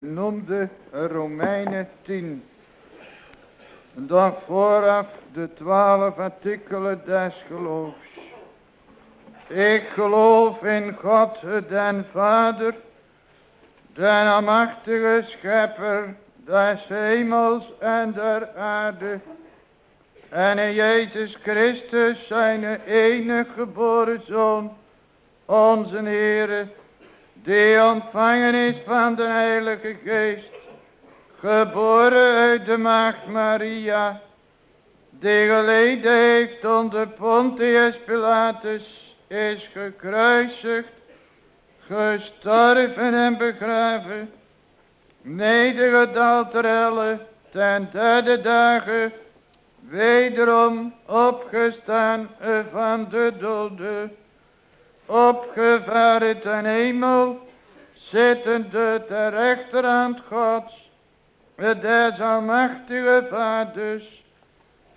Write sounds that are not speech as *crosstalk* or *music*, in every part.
noemde Romeinen 10. Dan vooraf de twaalf artikelen des geloofs. Ik geloof in God den Vader, den almachtige schepper des hemels en der aarde. En in Jezus Christus zijn enige geboren Zoon, onze Heere, die ontvangen is van de Heilige Geest, geboren uit de maagd Maria, die geleden heeft onder Pontius Pilatus, is gekruisigd, gestorven en begraven, nedergedaald ter ten derde dagen, wederom opgestaan van de doden opgevaren ten hemel, zittende ter rechterhand Gods, des almachtige vaders,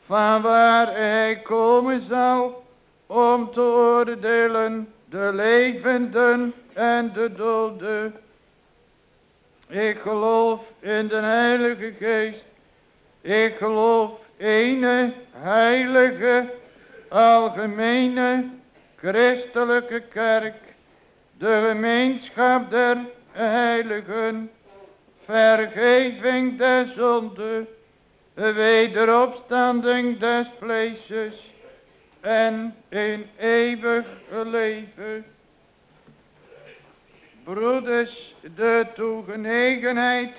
van waar hij komen zal, om te oordelen de levenden en de doden. Ik geloof in de Heilige Geest. Ik geloof ene heilige, algemene, christelijke kerk, de gemeenschap der heiligen, vergeving der zonde, wederopstanding des vleesjes en in eeuwig leven. Broeders, de toegenegenheid,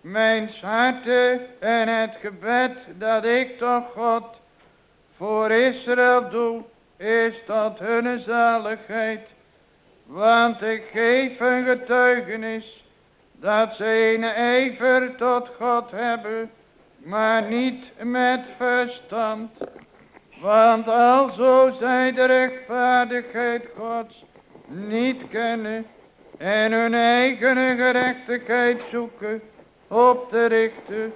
mijn harte en het gebed dat ik toch God voor Israël doe, is tot hun zaligheid. Want ik geef een getuigenis dat ze een ijver tot God hebben, maar niet met verstand. Want alzo zij de rechtvaardigheid Gods niet kennen en hun eigen gerechtigheid zoeken op te richten,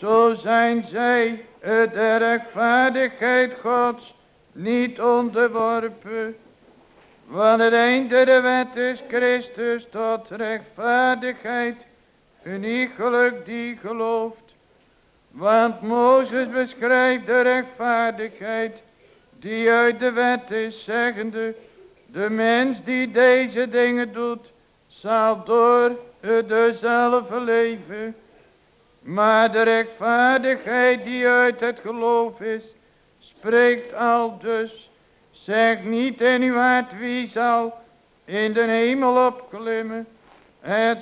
zo zijn zij de rechtvaardigheid Gods niet onderworpen. Want het einde de wet is Christus tot rechtvaardigheid, geniegelijk die gelooft. Want Mozes beschrijft de rechtvaardigheid die uit de wet is, zeggende, de mens die deze dingen doet, zal door dezelfde leven. Maar de rechtvaardigheid die uit het geloof is, spreekt al dus. Zeg niet in uw hart wie zal in de hemel opklimmen.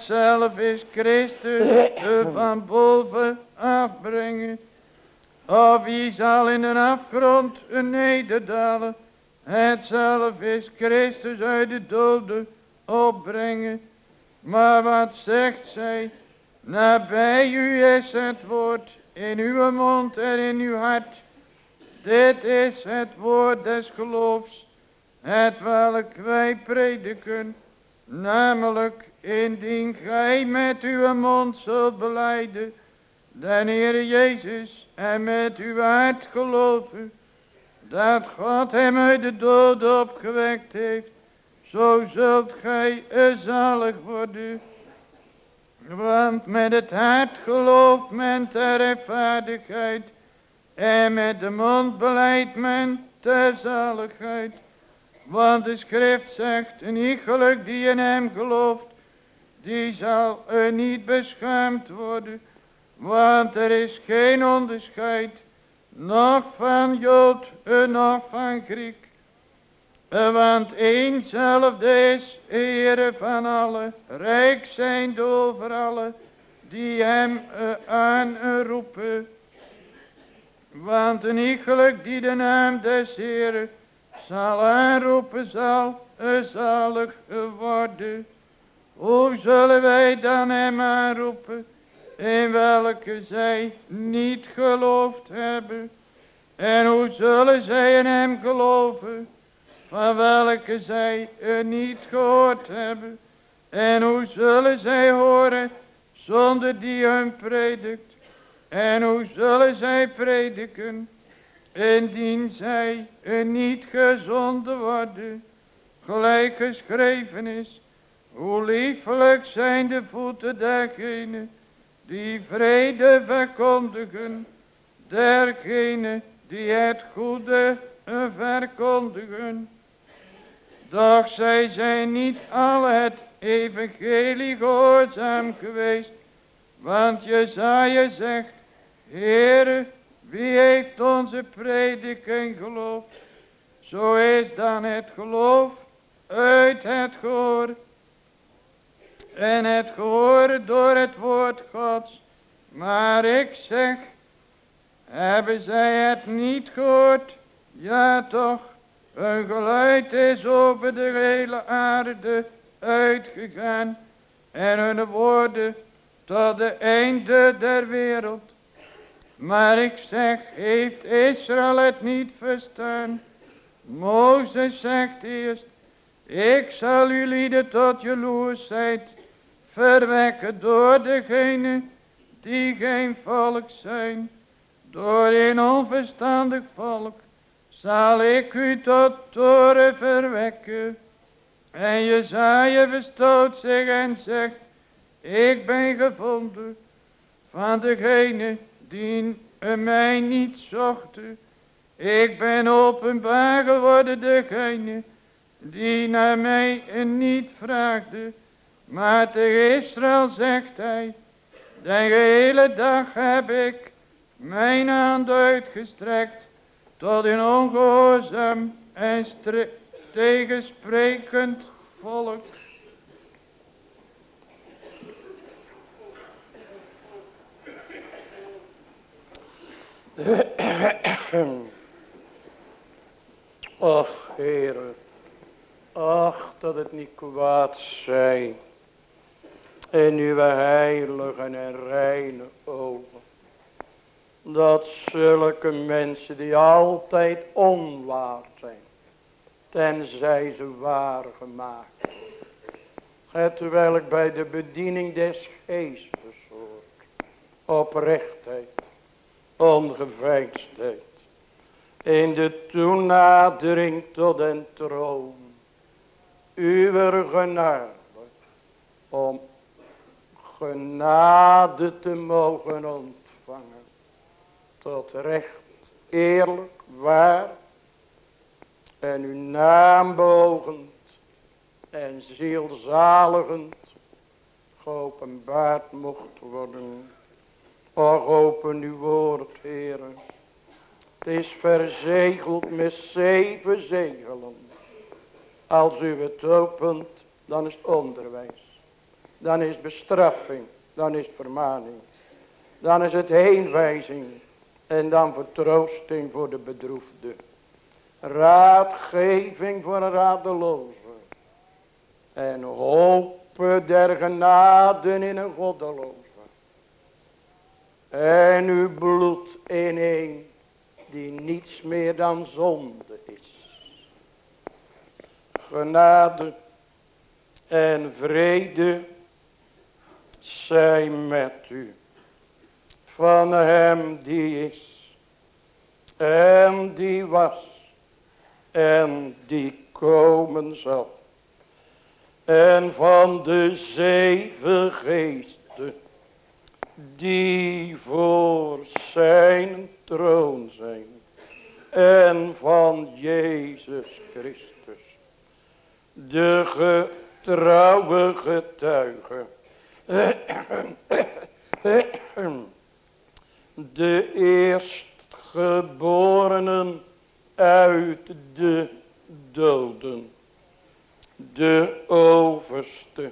zelf is Christus *laughs* van boven afbrengen. Of wie zal in een afgrond nederdalen. zelf is Christus uit de doden opbrengen. Maar wat zegt zij? Nabij u is het woord in uw mond en in uw hart. Dit is het woord des geloofs, het welk wij prediken, namelijk indien gij met uw mond zult beleiden, den Heer Jezus, en met uw hart geloven, dat God hem uit de dood opgewekt heeft, zo zult gij zalig worden. Want met het hart gelooft men ter rechtvaardigheid, en met de mond beleidt men ter zaligheid. Want de schrift zegt, een iegelijk die in hem gelooft, die zal er niet beschaamd worden. Want er is geen onderscheid, nog van Jood, nog van Griek. Want eenzelfde is Heere van alle, rijk zijn over alle, die hem aanroepen. Want een iegelijk die de naam des Heeren zal aanroepen zal, zalig worden. Hoe zullen wij dan hem aanroepen, in welke zij niet geloofd hebben? En hoe zullen zij in hem geloven, van welke zij niet gehoord hebben? En hoe zullen zij horen, zonder die hun predikt? En hoe zullen zij prediken, indien zij niet gezonden worden, gelijk geschreven is. Hoe liefelijk zijn de voeten dergenen die vrede verkondigen, dergenen die het goede verkondigen. Doch zij zijn niet al het evangelie gehoorzaam geweest, want Jezaja zegt, Heere, wie heeft onze prediking geloofd? Zo is dan het geloof uit het gehoor. En het gehoor door het woord Gods. Maar ik zeg, hebben zij het niet gehoord? Ja toch, een geluid is over de hele aarde uitgegaan. En hun woorden tot de einde der wereld. Maar ik zeg, heeft Israël het niet verstaan? Mozes zegt eerst, ik zal jullie tot jaloersheid verwekken door degene die geen volk zijn. Door een onverstandig volk zal ik u tot toren verwekken. En Jezaja verstoot zich en zegt, ik ben gevonden van degene die mij niet zochten. Ik ben openbaar geworden degene die naar mij niet vraagde. Maar tegen Israël zegt hij, de hele dag heb ik mijn hand uitgestrekt tot een ongehoorzaam en tegensprekend volk. Ach, Heere, ach, dat het niet kwaad zij in uw heilige en reine ogen. Dat zulke mensen die altijd onwaar zijn, tenzij ze waar gemaakt het welk bij de bediening des geestes hoort, oprechtheid, ongeveinsdheid, in de toenadering tot den troon, uw genade, om genade te mogen ontvangen, tot recht, eerlijk, waar, en uw naam bogend en zielzaligend geopenbaard mocht worden. Och, open uw woord, heren. Het is verzegeld met zeven zegelen. Als u het opent, dan is het onderwijs. Dan is bestraffing. Dan is vermaning. Dan is het heenwijzing. En dan vertroosting voor de bedroefde. Raadgeving voor een radeloze. En hopen der genaden in een goddeloze. En uw bloed in een die niets meer dan zonde is. Genade en vrede zijn met u. Van hem die is en die was en die komen zal. En van de zeven geesten die voor zijn troon zijn. En van Jezus Christus. De getrouwe getuige. De eerstgeborenen uit de doden. De overste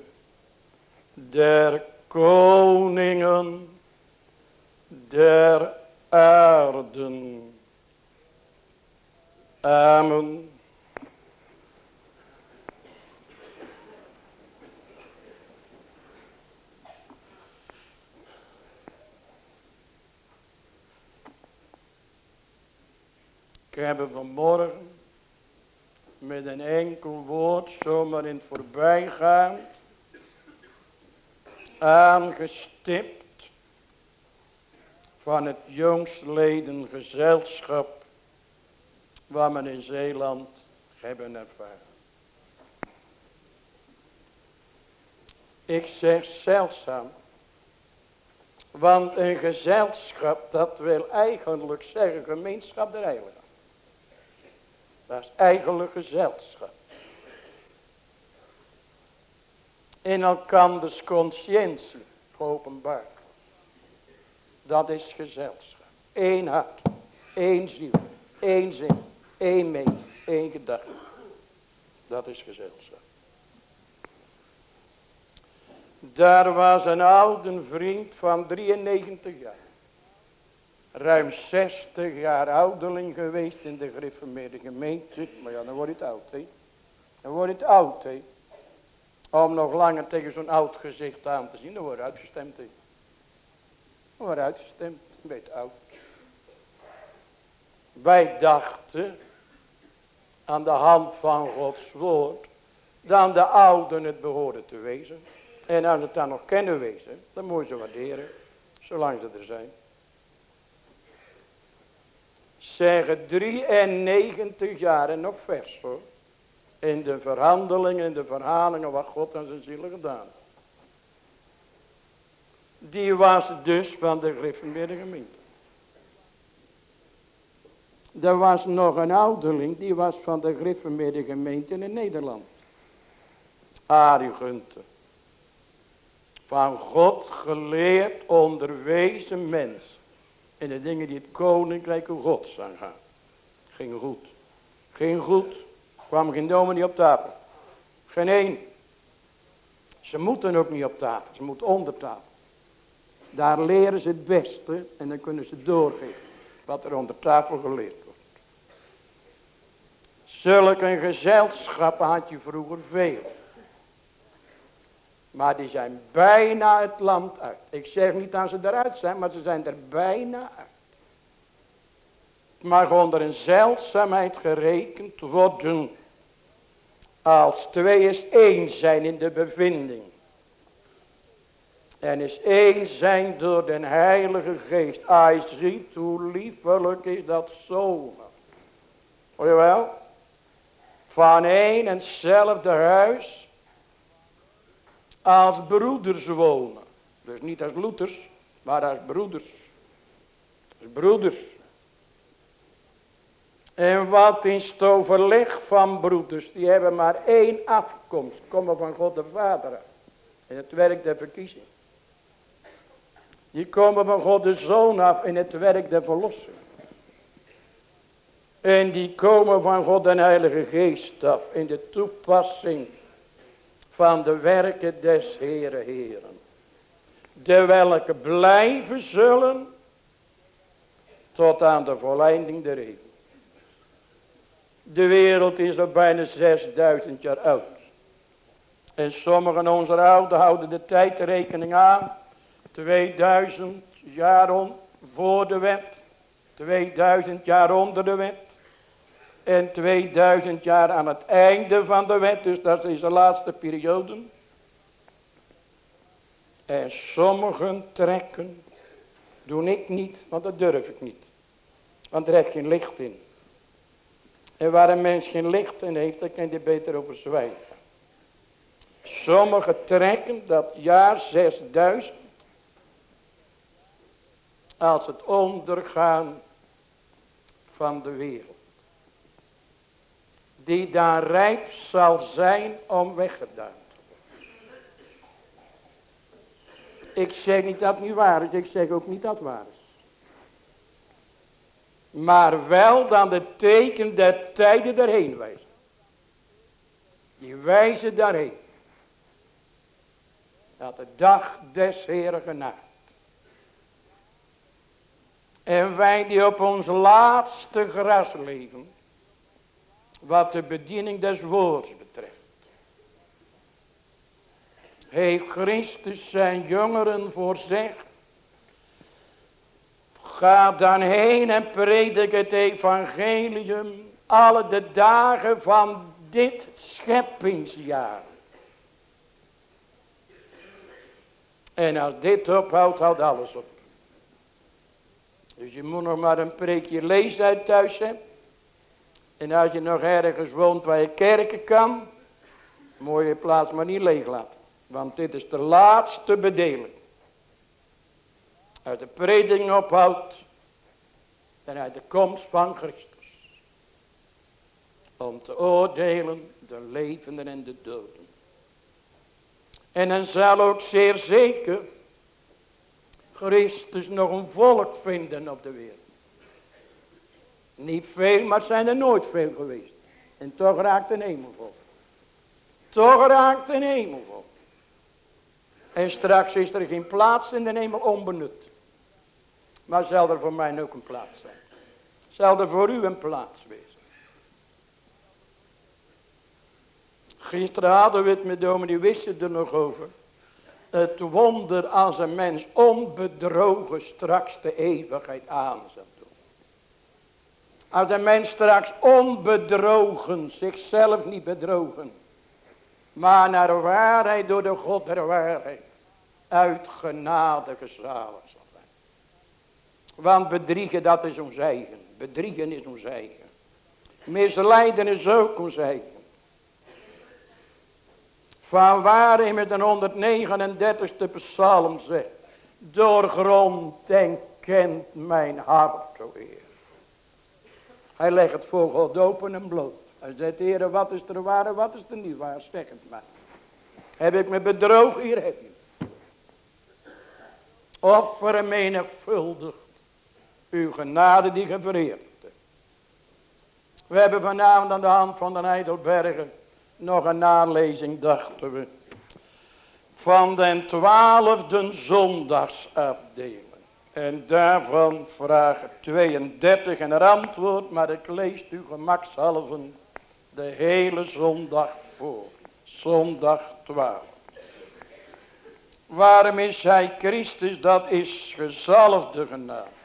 der koningen der aarden. Amen. Ik heb vanmorgen met een enkel woord zomaar in het voorbijgaan aangestipt van het jongstleden gezelschap waar men in Zeeland hebben ervaren. Ik zeg zeldzaam. Want een gezelschap, dat wil eigenlijk zeggen gemeenschap der heiligen. Dat is eigenlijk gezelschap. In elkanders conscientie openbaar. Dat is gezelschap. Eén hart, één ziel, één zin, één mening, één gedachte. Dat is gezelschap. Daar was een oude vriend van 93 jaar. Ruim 60 jaar ouderling geweest in de gereformeerde gemeente. Maar ja, dan wordt het oud, hè. Dan wordt het oud, hè. Om nog langer tegen zo'n oud gezicht aan te zien, dan wordt uitgestemd. Dan wordt uitgestemd, een beetje oud. Wij dachten, aan de hand van Gods woord, dan de ouden het behoorden te wezen. En als het dan nog kennen wezen, dan moet je ze waarderen, zolang ze er zijn. Zeggen 93 jaar en nog vers hoor. In de verhandelingen, in de verhalingen wat God aan zijn zielen gedaan Die was dus van de gereformeerde gemeente. Er was nog een ouderling, die was van de gereformeerde gemeente in Nederland. Arie Gunther van God geleerd, onderwezen mens. In de dingen die het koninkrijk gods aangaan. Ging goed. Ging goed. Kwam geen niet op tafel. Geen één. Ze moeten ook niet op tafel. Ze moeten onder tafel. Daar leren ze het beste. En dan kunnen ze doorgeven. Wat er onder tafel geleerd wordt. Zulk een gezelschap had je vroeger veel. Maar die zijn bijna het land uit. Ik zeg niet dat ze eruit zijn, maar ze zijn er bijna uit. Maar onder een zeldzaamheid gerekend worden. Als twee is één zijn in de bevinding. En is één zijn door den heilige geest. Hij ziet hoe liefelijk is dat zonen. Hoor je? Van één en hetzelfde huis als broeders wonen. Dus niet als loeters, maar als broeders. Als broeders. En wat is het overleg van broeders? Die hebben maar één afkomst. Komen van God de Vader. In het werk der verkiezing. Die komen van God de Zoon af in het werk der verlossing. En die komen van God de Heilige Geest af in de toepassing van de werken des Heere Heren. De welke blijven zullen tot aan de volleinding der eeuw. De wereld is al bijna 6000 jaar oud. En sommigen onze ouden houden de tijdrekening aan. 2000 jaar voor de wet. 2000 jaar onder de wet en 2000 jaar aan het einde van de wet. Dus dat is de laatste periode. En sommigen trekken, doe ik niet, want dat durf ik niet. Want er heeft geen licht in. En waar een mens geen licht in heeft, dan kan je beter over zwijgen. Sommigen trekken dat jaar 6000 als het ondergaan van de wereld die daar rijp zal zijn om weggedaan Ik zeg niet dat niet waar is, ik zeg ook niet dat waar is. Maar wel dan de teken der tijden daarheen wijzen. Die wijzen daarheen. Dat de dag des Heren genaakt. En wij die op ons laatste gras leven wat de bediening des woords betreft. Heeft Christus zijn jongeren voorzegd. Ga dan heen en predik het evangelium alle de dagen van dit scheppingsjaar. En als dit ophoudt, houdt alles op. Dus je moet nog maar een preekje lezen uit thuis hebben. En als je nog ergens woont waar je kerken kan, mooie plaats maar niet leeg laten. Want dit is de laatste bedeling. Uit de preding ophoudt. En uit de komst van Christus. Om te oordelen de levenden en de doden. En dan zal ook zeer zeker Christus nog een volk vinden op de wereld. Niet veel, maar zijn er nooit veel geweest. En toch raakt een hemel vol. Toch raakt een hemel vol. En straks is er geen plaats in de hemel onbenut. Maar zal er voor mij ook een plaats zijn. Zal er voor u een plaats wezen. Gisteren hadden we het met die wisten er nog over. Het wonder als een mens onbedrogen straks de eeuwigheid aan zal doen. Als een mens straks onbedrogen, zichzelf niet bedrogen. Maar naar waarheid door de God der waarheid. Uit genade gezalig. Want bedriegen dat is ons eigen. Bedriegen is ons eigen. Misleiden is ook ons eigen. Van waar hij met een 139ste psalm zegt. Doorgrond en kent mijn hart, o Heer. Hij legt het voor God open en bloot. Hij zegt, Heer, wat is er waar en wat is er niet waar? Stek het maar. Heb ik me bedrogen, hier heb je. Offer menigvuldig. Uw genade die gevereerd. We hebben vanavond aan de hand van de Heidelbergen nog een nalezing dachten we. Van den twaalfde zondagsafdeling. En daarvan vraag 32 en antwoord, maar ik lees u gemakshalve de hele zondag voor. Zondag 12. Waarom is hij Christus? Dat is gezalfde genade.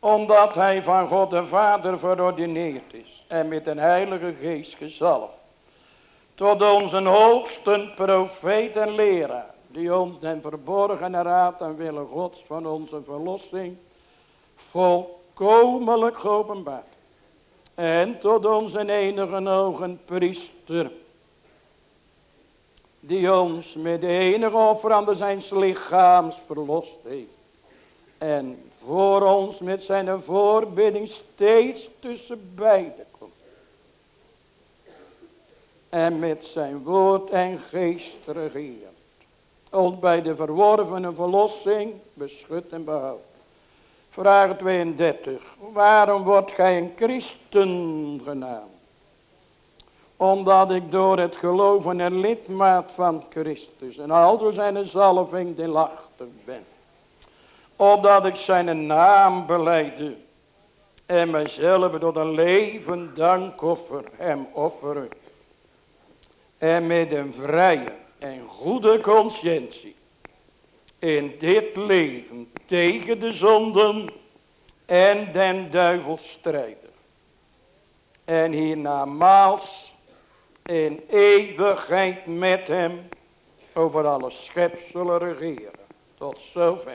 Omdat hij van God de Vader verordineerd is. En met een heilige geest gezalfd tot onze hoogste profeet en leraar, die ons den verborgene raad en willen gods van onze verlossing volkomenlijk geopenbaard. En tot onze enige ogen priester, die ons met de enige offerande zijn lichaams verlost heeft. En voor ons met zijn voorbidding steeds tussen beiden komt en met zijn woord en geest regeert. Ons bij de verworvene verlossing beschut en behoudt. Vraag 32. Waarom wordt gij een christen genaamd? Omdat ik door het geloven een lidmaat van Christus en al door zijn zalving delachtig ben. Opdat ik zijn naam beleide en mijzelf door een leven dankoffer hem offeren en met een vrije en goede conscientie in dit leven tegen de zonden en den duivel strijden. En hiernamaals in eeuwigheid met hem over alle schepselen regeren. Tot zover.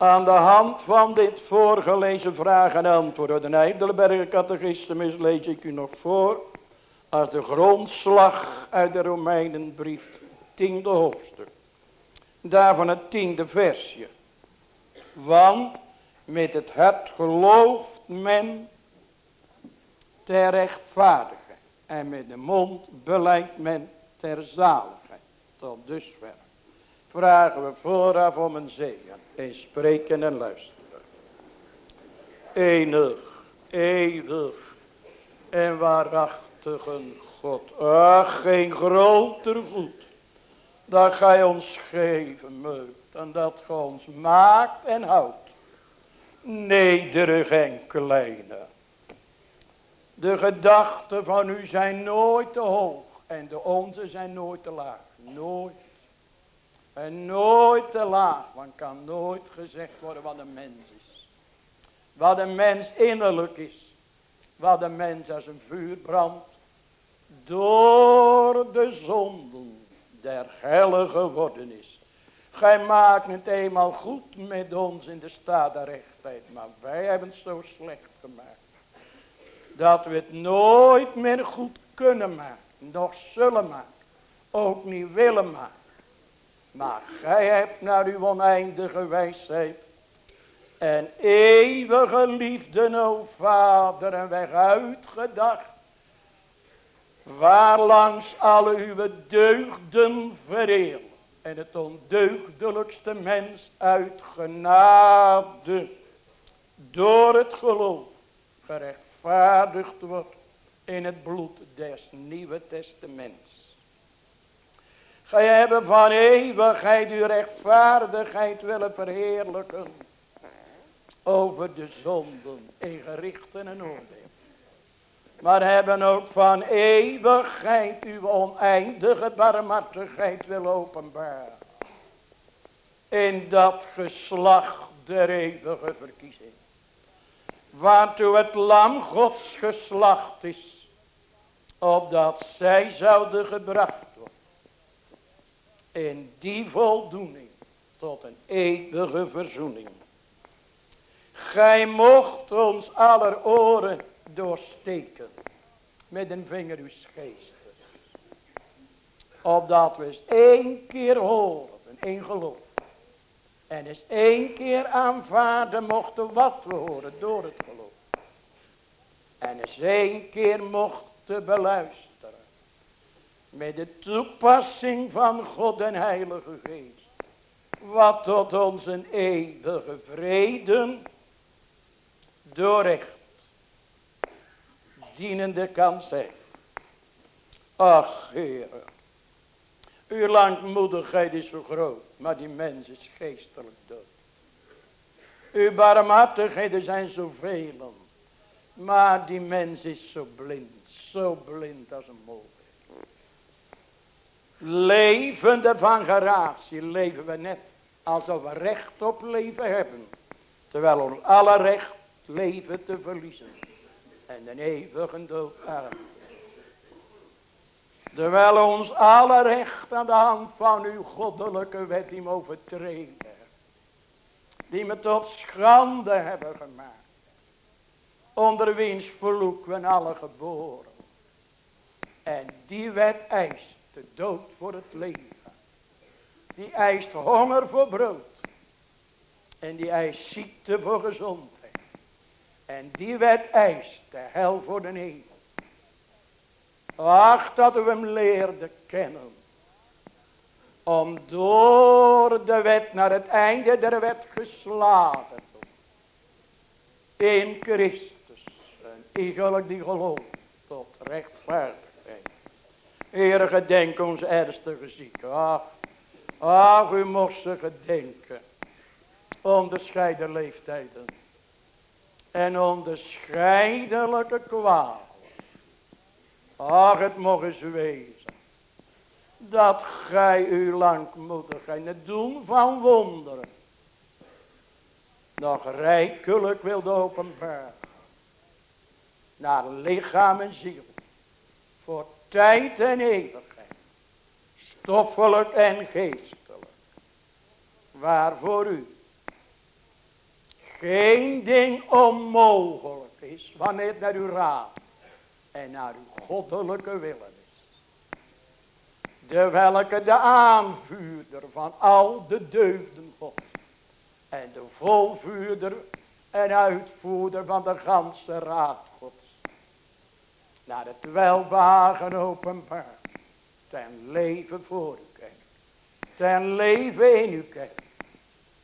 Aan de hand van dit voorgelezen vraag en antwoord door de Heidelberger catechismus lees ik u nog voor als de grondslag uit de Romeinenbrief, tiende hoofdstuk. Daarvan het tiende versje. Want met het hart gelooft men ter rechtvaardigheid. En met de mond beleidt men ter zaligheid. Tot dusver. Vragen we vooraf om een zegen. In spreken en luisteren. Enig, eeuwig en waarachtig God. Ach, geen groter goed. Dat gij ons geven moet. Dan dat gij ons maakt en houdt. Nederig en kleine. De gedachten van u zijn nooit te hoog. En de onze zijn nooit te laag. Nooit. En nooit te laag. Want kan nooit gezegd worden wat een mens is. Wat een mens innerlijk is. Wat een mens als een vuur brandt door de zonden der helle geworden is. Gij maakt het eenmaal goed met ons in de staat der rechtheid, maar wij hebben het zo slecht gemaakt. Dat we het nooit meer goed kunnen maken, nog zullen maken. ook niet willen maken. Maar gij hebt naar uw oneindige wijsheid en eeuwige liefde, o Vader, een weg uitgedacht. Waarlangs alle uw deugden vereeuwen. En het ondeugdelijkste mens uit door het geloof gerechtvaardigd wordt in het bloed des Nieuwe Testaments. Gij hebben van eeuwigheid uw rechtvaardigheid willen verheerlijken over de zonden in gerichten en oordeel. Maar hebben ook van eeuwigheid uw oneindige barmhartigheid willen openbaren. In dat geslacht der eeuwige verkiezing. Waartoe het lam gods geslacht is. Opdat zij zouden gebracht worden. In die voldoening tot een eeuwige verzoening. Gij mocht ons aller oren doorsteken. Met een vinger uw geest. Opdat we eens één keer horen. Één geloof. En eens één keer aanvaarden mochten wat we horen door het geloof. En eens één keer mochten beluisteren. Met de toepassing van God en Heilige Geest. Wat tot onze eeuwige vrede doorrecht dienende kan zijn. Ach, heren. Uw langmoedigheid is zo groot, maar die mens is geestelijk dood. Uw barmhartigheden zijn zoveel, maar die mens is zo blind, zo blind als een mol. Levende van gratie leven we net alsof we recht op leven hebben. Terwijl ons alle recht leven te verliezen. En de eeuwige dood. Terwijl ons alle recht aan de hand van uw goddelijke wet die overtreden. Die me tot schande hebben gemaakt. Onder wiens vloek we alle geboren. En die wet eist de dood voor het leven. Die eist honger voor brood. En die eist ziekte voor gezondheid. En die wet eist de hel voor de hemel. Ach, dat we hem leerden kennen. Om door de wet naar het einde der wet geslagen te worden. In Christus. En iegelijk die gelooft tot rechtvaardigheid. Heere, gedenk ons ernstige zieken. Ach, ach, u mocht ze gedenken. Onderscheiden leeftijden en onderscheidelijke kwaal. Ach, het mocht eens wezen. Dat gij uw langmoedigheid, het doen van wonderen. Nog rijkelijk wilde openbaren. Naar lichaam en ziel. Voor tijd en eeuwigheid. Stoffelijk en geestelijk. Waarvoor u geen ding onmogelijk is. Wanneer het naar uw raad en naar uw goddelijke willen is. De welke de aanvuurder van al de deugden God. En de volvuurder en uitvoerder van de ganse raad Gods. Naar het welwagen openbaar. Ten leven voor u kijkt. Ten leven in u kijkt.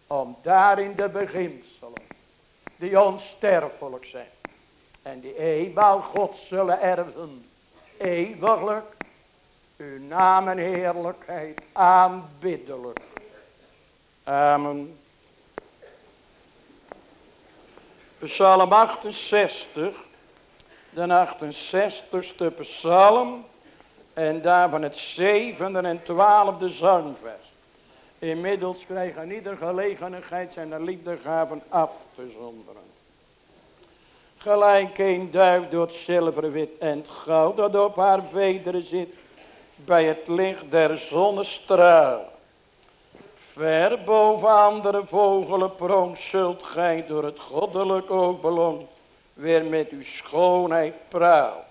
Om daarin de beginselen die onsterfelijk zijn. En die eenmaal God zullen erven. Eeuwiglijk. Uw naam en heerlijkheid aanbiddelijk. Amen. Psalm 68. De 68ste psalm. En daarvan het zevende en twaalfde zangvers. Inmiddels krijgen ieder gelegenheid zijn liefdegaven af te zonderen. Gelijk een duif door het zilver, wit en goud dat op haar vederen zit. Bij het licht der zonnestraal. Ver boven andere vogelen pronk zult gij door het goddelijk oog Weer met uw schoonheid praal.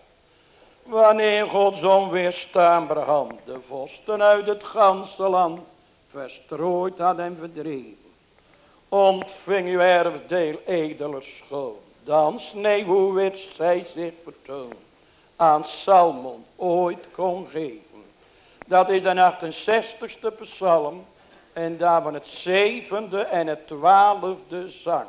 Wanneer Gods onweerstaanbare hand de vosten uit het ganse land verstrooid had en verdreven. Ontving uw erfdeel edele schoon. Dan sneeuwwit zij zich vertoont. Aan Salmon ooit kon geven. Dat is de 68ste psalm. En daarvan het zevende en het twaalfde zang.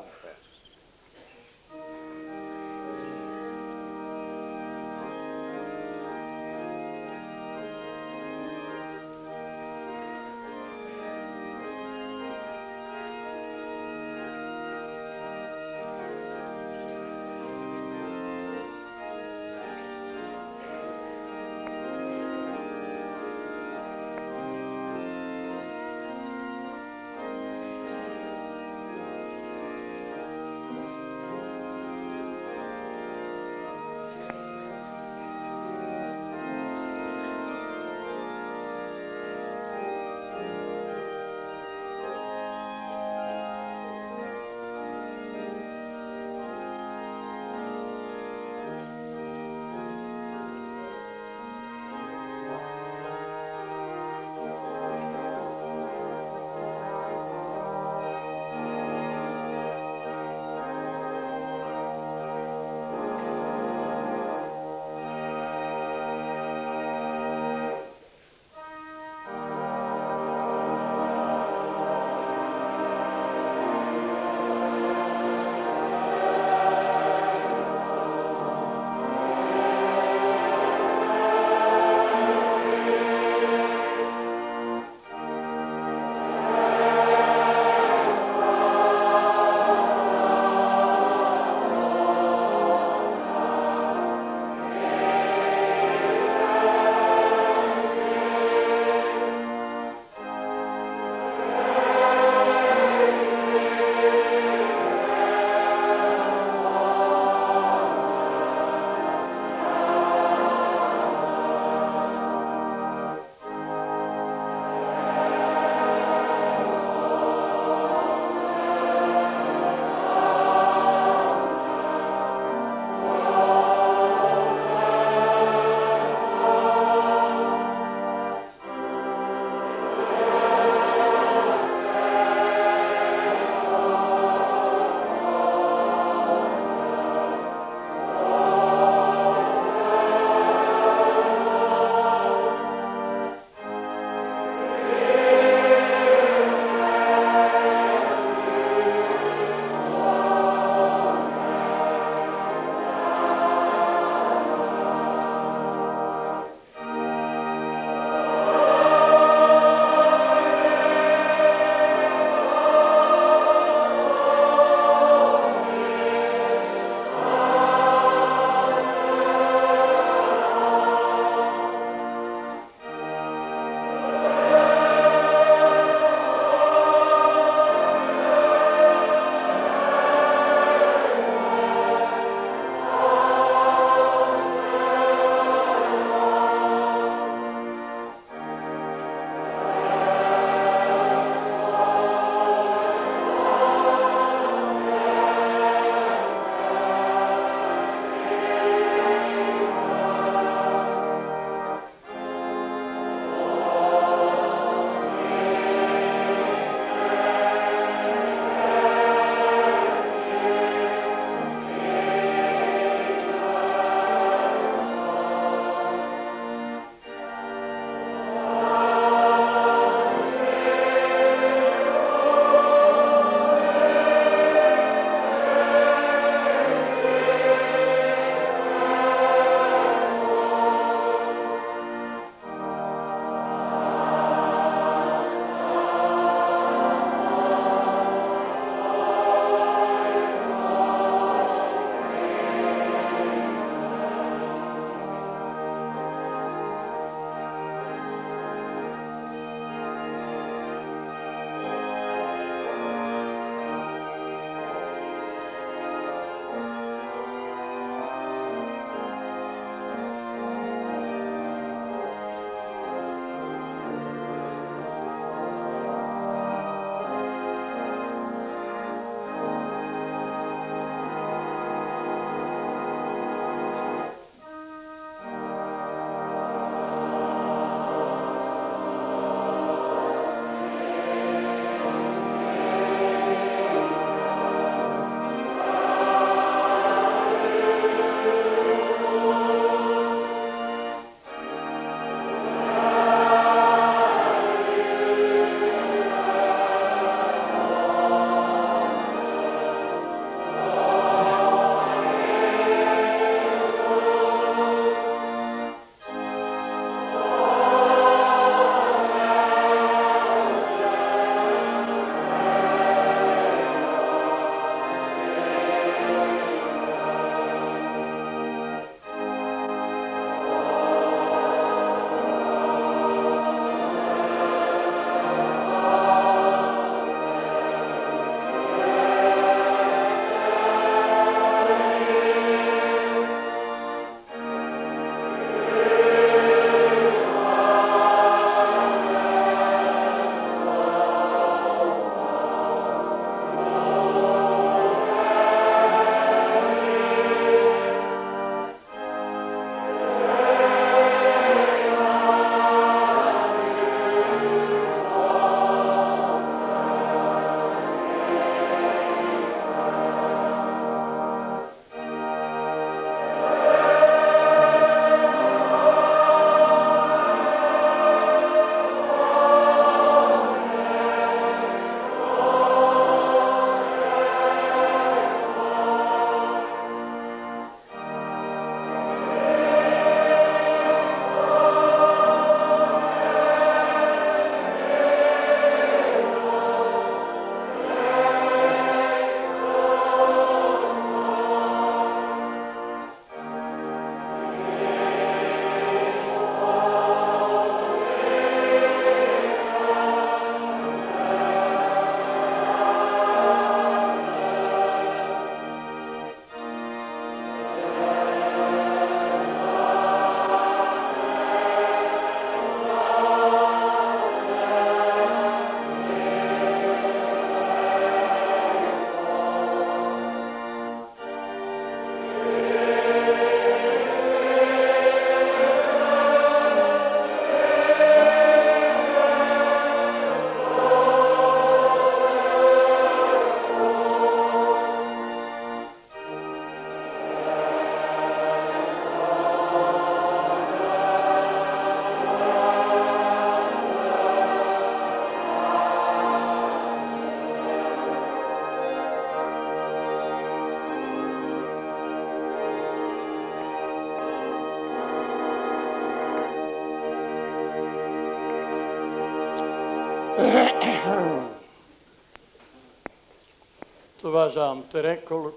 Aantrekkelijk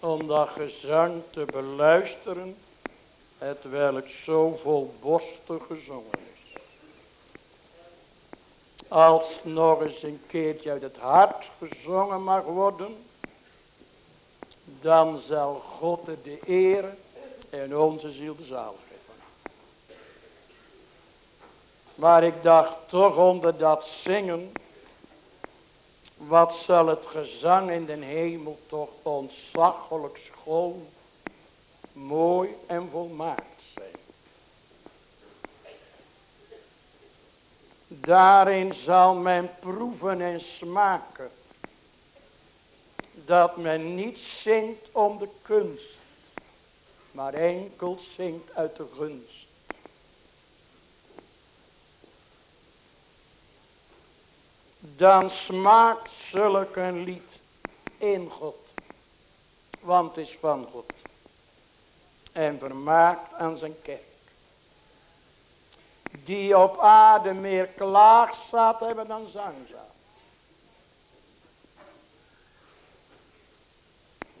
om dat gezang te beluisteren, het welk zo volborstig gezongen is. Als nog eens een keertje uit het hart gezongen mag worden, dan zal God de eer en onze ziel de zaal geven. Maar ik dacht toch onder dat zingen, wat zal het gezang in den hemel toch ontzaglijk schoon, mooi en volmaakt zijn. Daarin zal men proeven en smaken dat men niet zingt om de kunst, maar enkel zingt uit de gunst. Dan smaakt zulk een lied in God, want het is van God. En vermaakt aan zijn kerk. Die op aarde meer klaagzaad hebben dan zangzaad.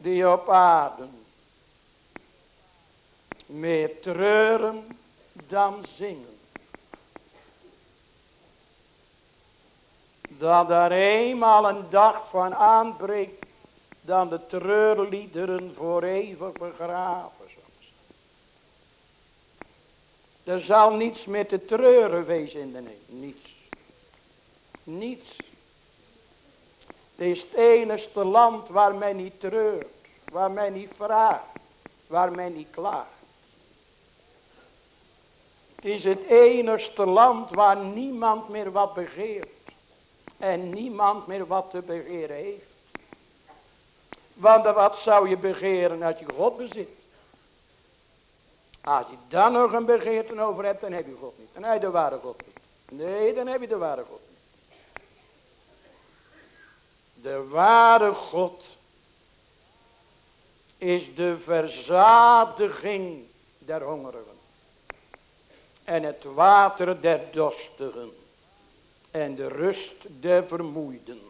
die op aarde meer treuren dan zingen. Dat er eenmaal een dag van aanbreekt, dan de treurliederen voor eeuwig begraven Er zal niets meer te treuren wezen in de hemel. Niets. Niets. Het is het enigste land waar men niet treurt. Waar men niet vraagt. Waar men niet klaagt. Het is het enigste land waar niemand meer wat begeert. En niemand meer wat te begeren heeft. Want wat zou je begeren als je God bezit? Als je dan nog een begeerte over hebt, dan heb je God niet. Dan heb je de ware God niet. Nee, dan heb je de ware God niet. De ware God is de verzadiging der hongerigen. En het water der dorstigen. En de rust der vermoeiden.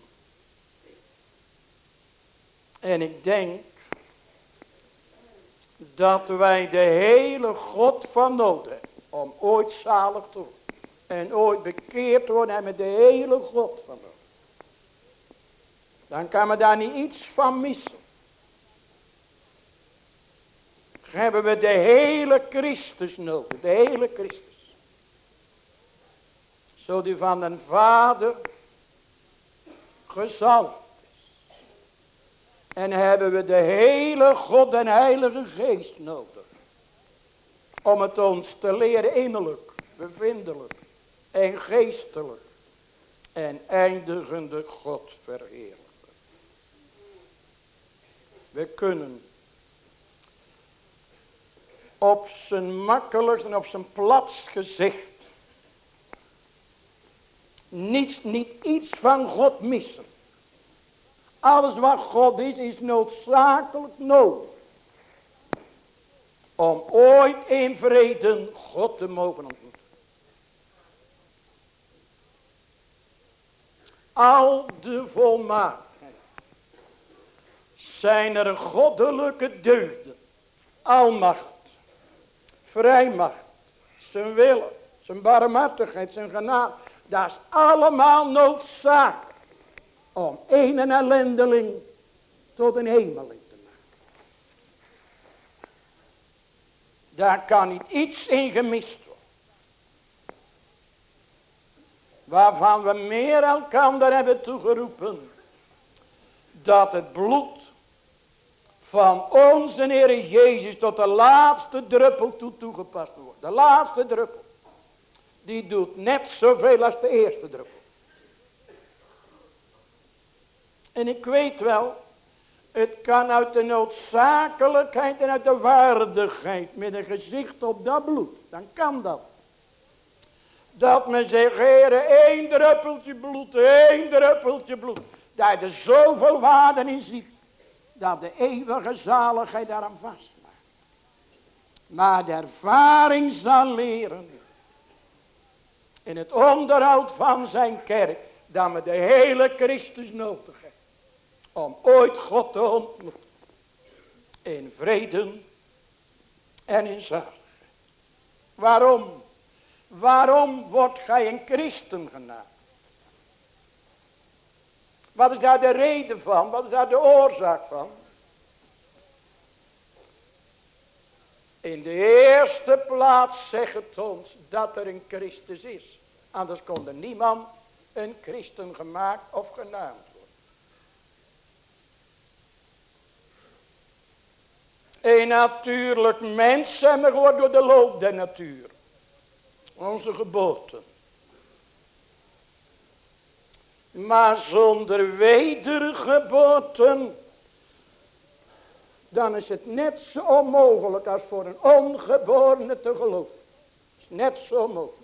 En ik denk dat wij de hele God van nodig. Om ooit zalig te worden. En ooit bekeerd te worden. En met de hele God van nodig. Dan kan men daar niet iets van missen. Hebben we de hele Christus nodig. De hele Christus. Zo die van den Vader gezalfd. En hebben we de hele God en Heilige Geest nodig. Om het ons te leren innerlijk, bevindelijk en geestelijk. En eindigende God verheerlijken. We kunnen op zijn makkelijkst en op zijn plats gezicht niets, niet iets van God missen. Alles wat God is, is noodzakelijk nodig. Om ooit in vrede God te mogen ontmoeten. Al de volmaakt zijn er goddelijke deugden. Almacht, vrijmacht, zijn willen, zijn barmhartigheid, zijn genade. Dat is allemaal noodzakelijk om een en ellendeling tot een hemeling te maken. Daar kan niet iets in gemist worden. Waarvan we meer elkaar hebben toegeroepen. Dat het bloed van onze Heer Jezus tot de laatste druppel toe toegepast wordt. De laatste druppel. Die doet net zoveel als de eerste druppel. En ik weet wel, het kan uit de noodzakelijkheid en uit de waardigheid met een gezicht op dat bloed. Dan kan dat. Dat men zegt, Heer, één druppeltje bloed, één druppeltje bloed. Daar er zoveel waarde in ziet dat de eeuwige zaligheid daaraan vastmaakt. Maar de ervaring zal leren. In het onderhoud van zijn kerk. Dat we de hele Christus nodig hebben. Om ooit God te ontmoeten. In vrede en in zaligheid. Waarom? Waarom wordt gij een christen genaamd? Wat is daar de reden van? Wat is daar de oorzaak van? In de eerste plaats zegt het ons dat er een Christus is. Anders kon er niemand een christen gemaakt of genaamd worden. Een natuurlijk mens zijn we geworden door de loop der natuur. Onze geboorte. Maar zonder wedergeboorte, dan is het net zo onmogelijk als voor een ongeborene te geloven. is net zo mogelijk.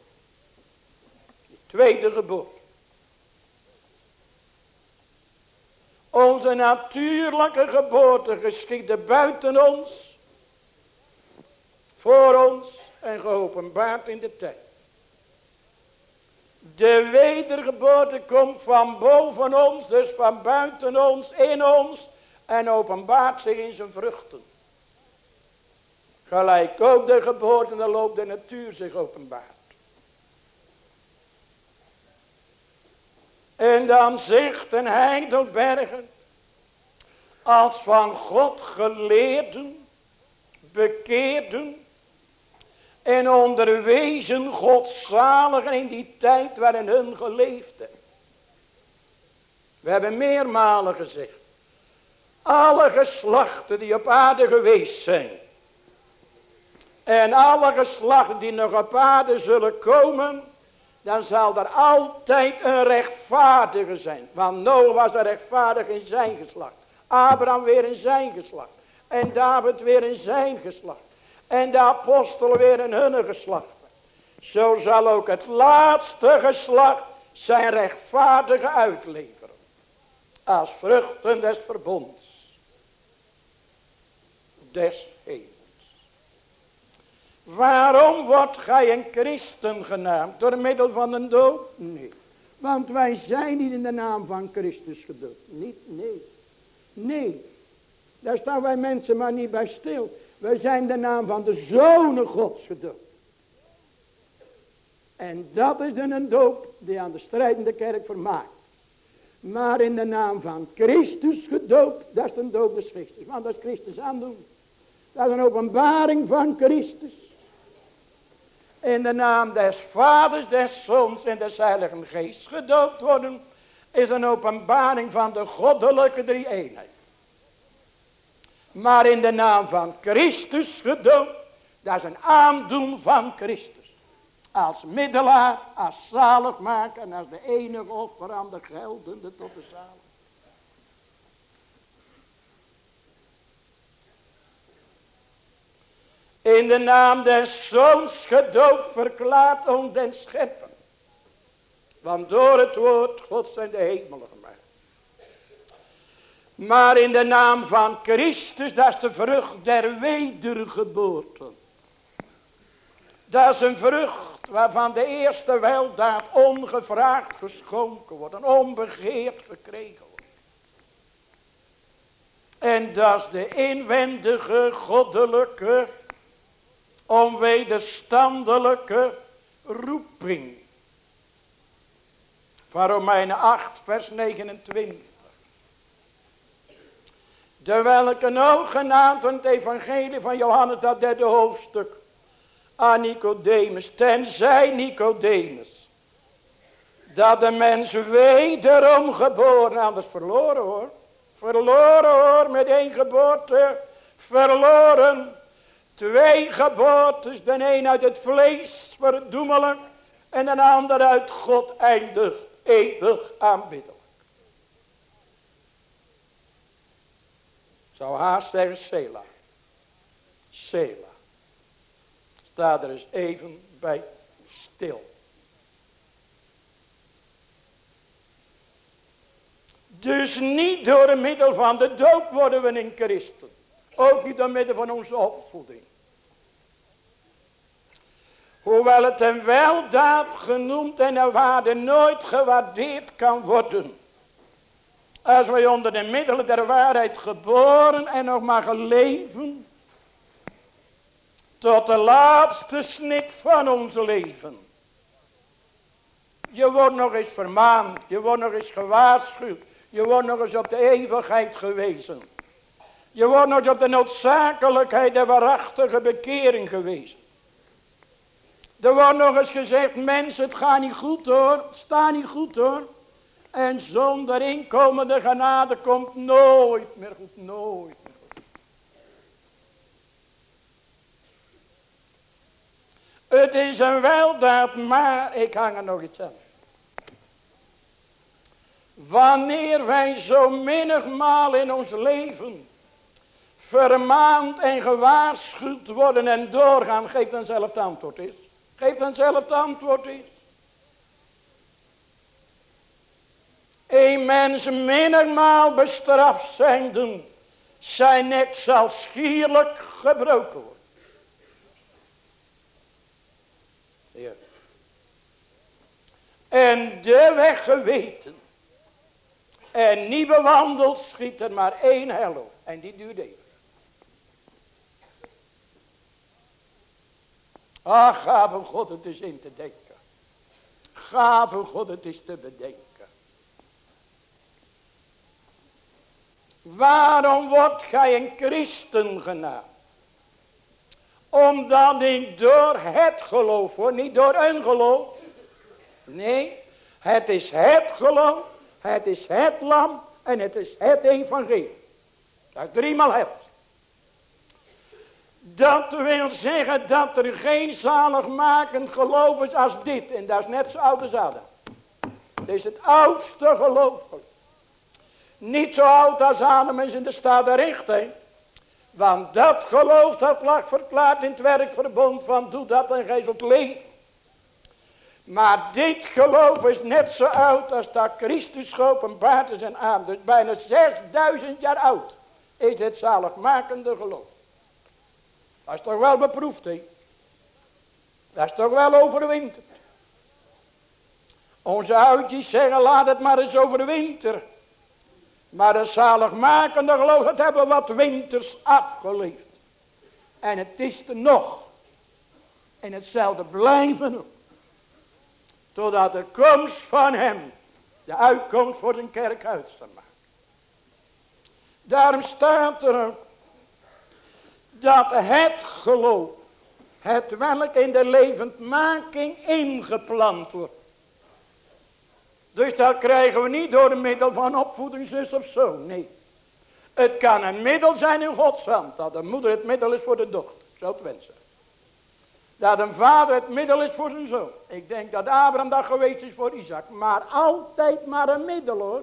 De tweede geboorte. Onze natuurlijke geboorte geschiedde buiten ons, voor ons en geopenbaard in de tijd. De wedergeboorte komt van boven ons, dus van buiten ons, in ons en openbaart zich in zijn vruchten. Gelijk ook de geboorte en de loop der natuur zich openbaart. En dan zegt een Heidelbergen, als van God geleerden, bekeerden en onderwezen godzaligen in die tijd waarin hun geleefde. We hebben meermalen gezegd, alle geslachten die op aarde geweest zijn, en alle geslachten die nog op aarde zullen komen, dan zal er altijd een rechtvaardige zijn. Want Noach was een rechtvaardig in zijn geslacht. Abraham weer in zijn geslacht. En David weer in zijn geslacht. En de apostelen weer in hun geslacht. Zo zal ook het laatste geslacht zijn rechtvaardige uitleveren. Als vruchten des verbonds. Des hemels. Waarom wordt gij een christen genaamd? Door middel van een dood? Nee. Want wij zijn niet in de naam van Christus gedoopt. Niet, nee. Nee. Daar staan wij mensen maar niet bij stil. Wij zijn de naam van de Zonen Gods gedoopt. En dat is een doop die aan de strijdende kerk vermaakt. Maar in de naam van Christus gedoopt, dat is een doop des Christus. Want dat is Christus aandoen. Dat is een openbaring van Christus in de naam des Vaders, des Zoons en des Heiligen Geest gedoopt worden, is een openbaring van de goddelijke drie-eenheid. Maar in de naam van Christus gedoopt, dat is een aandoen van Christus. Als middelaar, als zaligmaker en als de enige offer aan de geldende tot de zalig. In de naam des Zoons gedoopt verklaart ons den schepper. Want door het woord God zijn de hemelen gemaakt. Maar in de naam van Christus, dat is de vrucht der wedergeboorte. Dat is een vrucht waarvan de eerste weldaad ongevraagd geschonken wordt. En onbegeerd verkregen wordt. En dat is de inwendige goddelijke onwederstandelijke roeping. Van Romeinen 8 vers 29. De welke nou genaamd van het evangelie van Johannes dat derde hoofdstuk aan Nicodemus. Tenzij Nicodemus. Dat de mens wederom geboren, anders verloren hoor. Verloren hoor, met één geboorte. Verloren. Twee geboortes, de een uit het vlees, verdoemelijk, en een ander uit God eindigt, eeuwig aanbiddelijk. Zou haast zeggen Sela. Sela. Sta er eens even bij stil. Dus niet door het middel van de doop worden we een christen. Ook niet door middel van onze opvoeding. Hoewel het een weldaad genoemd en een waarde nooit gewaardeerd kan worden. Als wij onder de middelen der waarheid geboren en nog maar leven. Tot de laatste snik van ons leven. Je wordt nog eens vermaand. Je wordt nog eens gewaarschuwd. Je wordt nog eens op de eeuwigheid gewezen. Je wordt eens op de noodzakelijkheid der waarachtige bekering gewezen. Er wordt nog eens gezegd, mensen, het gaat niet goed hoor. Het staat niet goed hoor. En zonder inkomende genade komt nooit meer goed, nooit meer goed. Het is een weldaad, maar ik hang er nog iets aan. Wanneer wij zo menigmaal in ons leven vermaand en gewaarschuwd worden en doorgaan, geef dan zelf het antwoord is. Geef dan zelf het antwoord is. Een mens menigmaal bestraft zijn zijn nek zal schierlijk gebroken worden. Ja. En de weg geweten en niet bewandeld schiet er maar één hel En die duurt even. Ach, gave God het is in te denken. Gave God het is te bedenken. Waarom wordt gij een christen genaamd? Omdat ik door het geloof word, niet door een geloof. Nee, het is het geloof, het is het lam en het is het evangelie. Dat is driemaal het. Dat wil zeggen dat er geen zaligmakend geloof is als dit. En dat is net zo oud als Adam. Dit is het oudste geloof. Niet zo oud als Adam is in de staat der richting. Want dat geloof dat lag verklaard in het werkverbond van doe dat en gij zult leven. Maar dit geloof is net zo oud als dat Christus geopenbaard is en aan. Dus bijna 6000 jaar oud is het zaligmakende geloof. Dat is toch wel beproefd, hè? Dat is toch wel overwinterd. Onze oudjes zeggen, laat het maar eens overwinteren. Maar de zaligmakende geloof, het hebben wat winters afgeleefd. En het is er nog. En hetzelfde blijven. Totdat de komst van hem de uitkomst voor zijn kerk uit zal maken. Daarom staat er dat het geloof, het welk in de levendmaking ingeplant wordt. Dus dat krijgen we niet door een middel van opvoedingszus of zo, nee. Het kan een middel zijn in Gods hand, dat de moeder het middel is voor de dochter, zo het wensen. Dat een vader het middel is voor zijn zoon. Ik denk dat Abraham dat geweest is voor Isaac, maar altijd maar een middel hoor.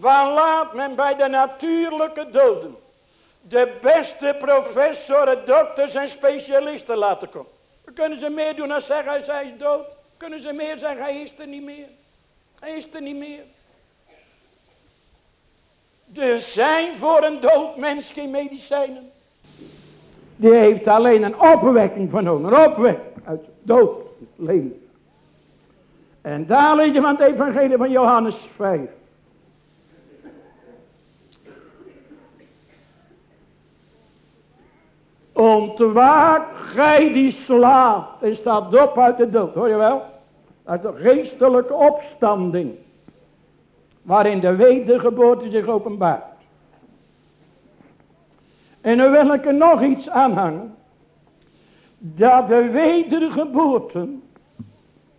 Waar laat men bij de natuurlijke doden de beste professoren, dokters en specialisten laten komen? Kunnen ze meer doen dan zeggen hij is dood. Kunnen ze meer zeggen hij is er niet meer. Hij is er niet meer. Er zijn voor een dood mens geen medicijnen. Die heeft alleen een opwekking van nodig. Een opwekking uit dood leven. En daar lees je van het evangelie van Johannes 5. Ontwaak gij die slaapt en staat op uit de dood. Hoor je wel? Uit de geestelijke opstanding. Waarin de wedergeboorte zich openbaart. En dan wil ik er nog iets aanhangen. Dat de wedergeboorte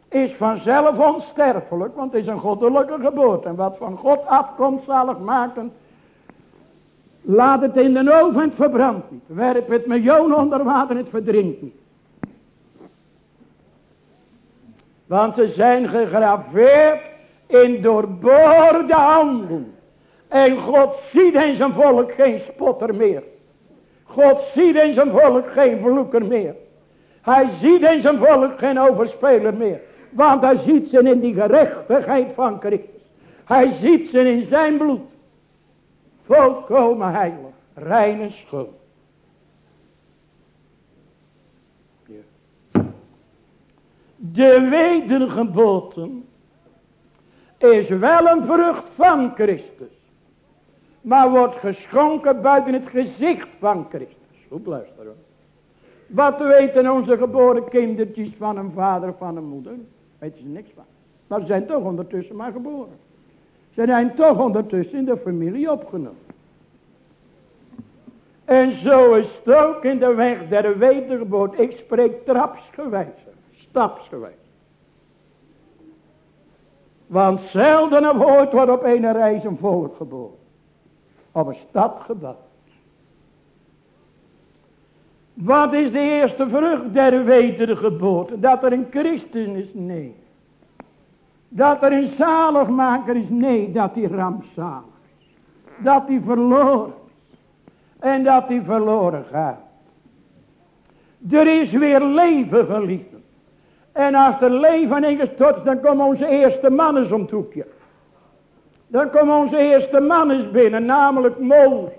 is vanzelf onsterfelijk. Want het is een goddelijke geboorte. En wat van God afkomt zalig maken Laat het in de oven het verbrandt niet. Werp het miljoen onder water het verdrinkt niet. Want ze zijn gegraveerd in doorboorde handen. En God ziet in zijn volk geen spotter meer. God ziet in zijn volk geen vloeker meer. Hij ziet in zijn volk geen overspeler meer. Want hij ziet ze in die gerechtigheid van Christus. Hij ziet ze in zijn bloed. Volkomen heilig. Rein en schoon. De wedergeboten is wel een vrucht van Christus. Maar wordt geschonken buiten het gezicht van Christus. Goed luisteren. Wat weten onze geboren kindertjes van een vader van een moeder? Weten ze niks van. Maar ze zijn toch ondertussen maar geboren. Ze zijn toch ondertussen in de familie opgenomen. En zo is het ook in de weg der wedergeboorte. Ik spreek trapsgewijs, stapsgewijs. Want zelden of ooit wordt op een reis een volk geboren. Op een stad gebouwd. Wat is de eerste vrucht der wedergeboorte? Dat er een Christen is? Nee. Dat er een zaligmaker is? Nee, dat hij rampzalig is. Dat hij verloren is. En dat hij verloren gaat. Er is weer leven geliefd. En als er leven ingestort dan komen onze eerste mannen om het hoekje. Dan komen onze eerste mannen binnen, namelijk Mozes,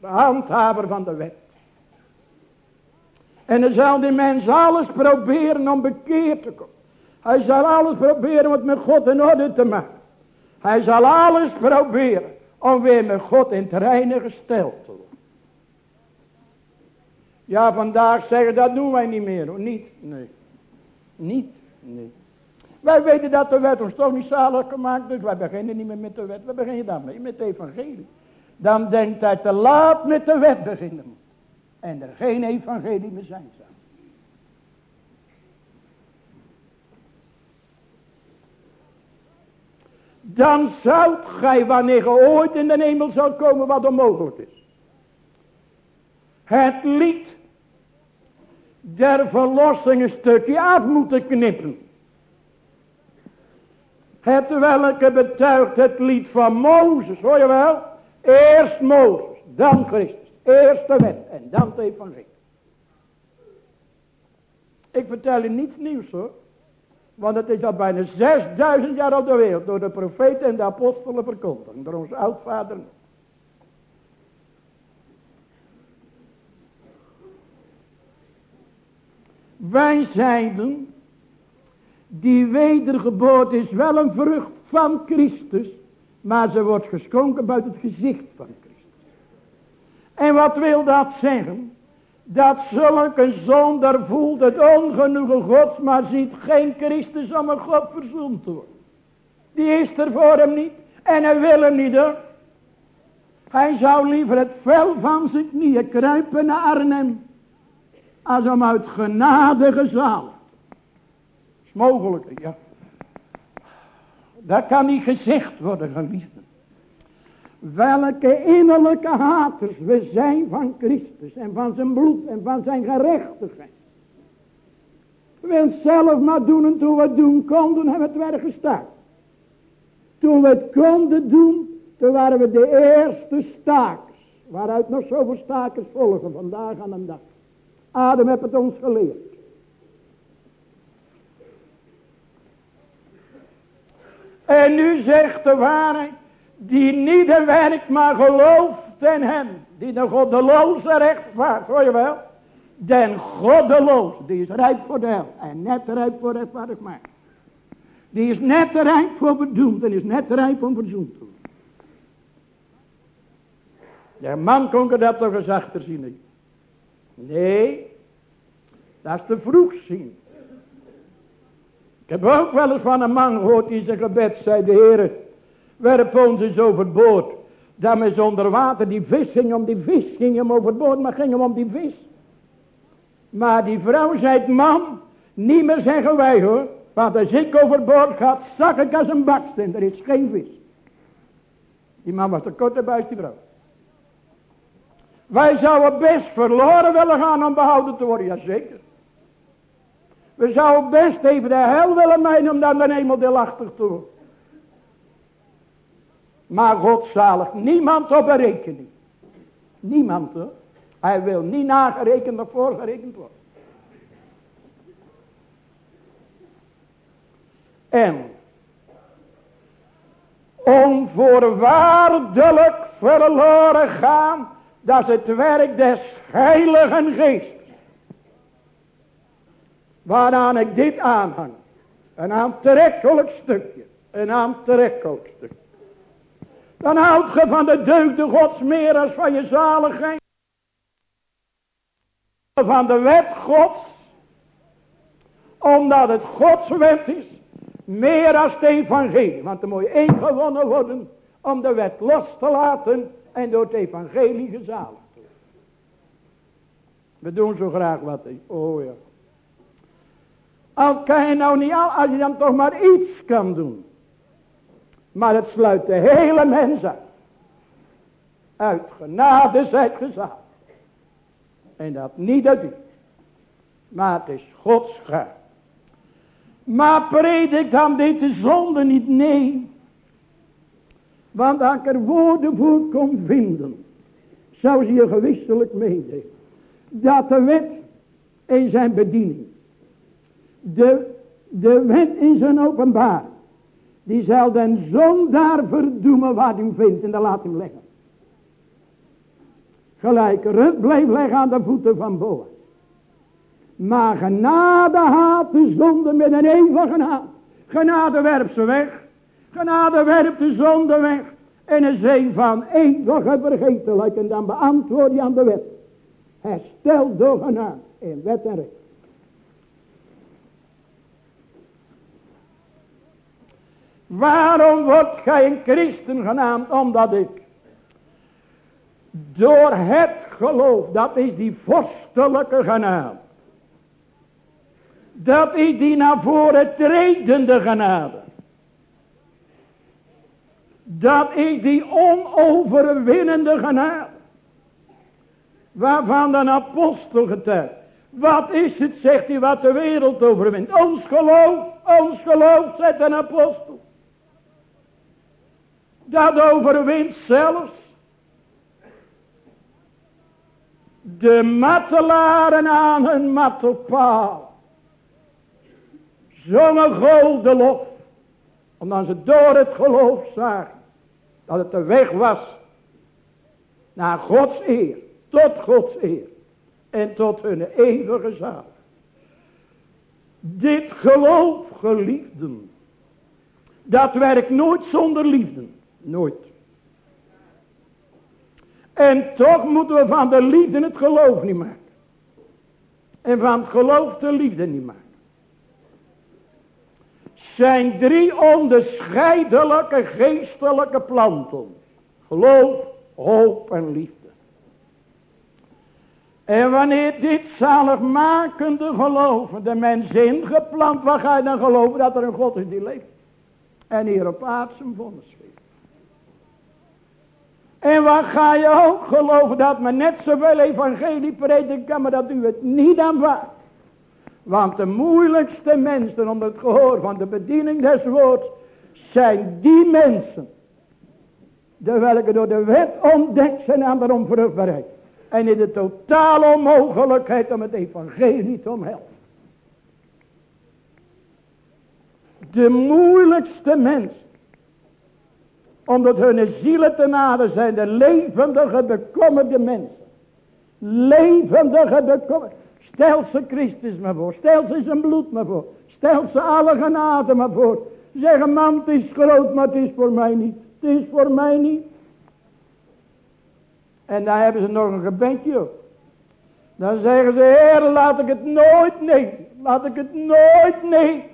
de handhaver van de wet. En dan zal die mens alles proberen om bekeerd te komen. Hij zal alles proberen om het met God in orde te maken. Hij zal alles proberen om weer met God in het reine gesteld te worden. Ja, vandaag zeggen dat doen wij niet meer. Niet, nee. Niet, nee. Wij weten dat de wet ons toch niet zalig gemaakt, dus wij beginnen niet meer met de wet. We beginnen daarmee met het evangelie. Dan denkt hij te laat met de wet beginnen. En er geen evangelie meer zijn zou. Dan zoudt gij, wanneer je ooit in de hemel zou komen, wat onmogelijk is. Het lied der verlossing een stukje af moeten knippen. Het welke betuigt het lied van Mozes, hoor je wel? Eerst Mozes, dan Christus. Eerst de wet en dan het evangelie. Ik vertel je niets nieuws hoor. Want het is al bijna 6000 jaar op de wereld door de profeten en de apostelen verkondigd. Door onze oudvader Wij zeiden, die wedergeboorte is wel een vrucht van Christus, maar ze wordt geschonken buiten het gezicht van Christus. En wat wil dat zeggen? Dat zulke zonder voelt het ongenoegen gods, maar ziet geen Christus om een God verzoend te worden. Die is er voor hem niet en hij wil hem niet hoor. Hij zou liever het vel van zijn knieën kruipen naar Arnhem als om uit genade gezaald. is mogelijk, ja. Dat kan niet gezegd worden, geliefden. Welke innerlijke haters we zijn van Christus en van zijn bloed en van zijn gerechtigheid. We willen zelf maar doen en toen we het doen konden hebben we het werk gestart. Toen we het konden doen, toen waren we de eerste stakers. Waaruit nog zoveel stakers volgen vandaag aan een dag. Adam heeft het ons geleerd. En nu zegt de waarheid, die niet de werk maar gelooft in hem, die de goddeloze rechtvaardig, hoor je wel? Den goddeloos, die is rijp voor de hel en net rijp voor rechtvaardig maar. Die is net rijp voor bedoeld en is net rijp om verzoend. De man kon dat toch eens achterzien. Nee, dat is te vroeg zien. Ik heb ook wel eens van een man gehoord die zijn gebed zei, de Heer, werp ons eens overboord. Daarmee zonder water, die vis ging om die vis, ging hem overboord, maar ging hem om die vis. Maar die vrouw zei, man, niet meer zeggen wij hoor. Want als ik overboord ga, zak ik als een baksteen, er is geen vis. Die man was de korte buis, die vrouw. Wij zouden best verloren willen gaan om behouden te worden, jazeker. We zouden best even de hel willen mijnen om dan de deelachtig te worden. Maar God zalig niemand op berekening. Niemand hoor. Hij wil niet nagerekend of voorgerekend worden. En onvoorwaardelijk verloren gaan dat is het werk des heiligen geest. Waaraan ik dit aanhang. Een aantrekkelijk stukje. Een aantrekkelijkste. Dan houdt ge van de deugde gods meer als van je zaligheid. Van de wet gods. Omdat het gods wet is. Meer als het evangelie. Want er moet je één gewonnen worden. Om de wet los te laten. En door het evangelie gezaligd te worden. We doen zo graag wat. Oh ja. Al kan je nou niet al. Als je dan toch maar iets kan doen. Maar het sluit de hele mens uit. Uit genade zijt gezaagd. En dat niet uit u. Maar het is Gods gaaf. Maar predik dan deze zonde niet, nee. Want als ik er woorden voor kon vinden, zou ze je gewisselijk meedelen. Dat de wet in zijn bediening, de, de wet in zijn openbaar, die zal den zondaar verdoemen wat hij vindt en dan laat hem leggen. Gelijk Rut bleef leggen aan de voeten van Boas. Maar genade haat de zonde met een eeuwige haat. Genade werpt ze weg. Genade werpt de zonde weg. In een zee van eeuwige vergetelijk. En dan beantwoord je aan de wet. Herstel door genade in wet en recht. Waarom wordt gij een christen genaamd? Omdat ik door het geloof, dat is die vorstelijke genade. Dat is die naar voren tredende genade. Dat is die onoverwinnende genade. Waarvan de apostel getuigt. Wat is het, zegt hij, wat de wereld overwint? Ons geloof, ons geloof, zegt een apostel. Dat overwint zelfs de mattelaren aan hun mattelpaal. Zongen golden lof. Omdat ze door het geloof zagen. Dat het de weg was. Naar Gods eer. Tot Gods eer. En tot hun eeuwige zaal. Dit geloof geliefden. Dat werkt nooit zonder liefde. Nooit. En toch moeten we van de liefde het geloof niet maken. En van het geloof de liefde niet maken. Zijn drie onderscheidelijke geestelijke planten. Geloof, hoop en liefde. En wanneer dit zaligmakende geloven de mens ingeplant, waar ga je dan geloven dat er een God is die leeft? En hier op zijn vonnis en waar ga je ook geloven dat men net zoveel evangelie prediken kan, maar dat u het niet aanvaardt. Want de moeilijkste mensen onder het gehoor van de bediening des woords zijn die mensen. De welke door de wet ontdekt zijn aan de onvruchtbaarheid. En in de totale onmogelijkheid om het evangelie te omhelzen. De moeilijkste mensen omdat hun zielen te naden zijn de levendige bekommerde mensen. Levendige bekommerde. Stel ze Christus maar voor. Stel ze zijn bloed maar voor. Stel ze alle genade maar voor. Zeggen man het is groot maar het is voor mij niet. Het is voor mij niet. En dan hebben ze nog een gebedje op. Dan zeggen ze, Heer, laat ik het nooit nee. Laat ik het nooit nee.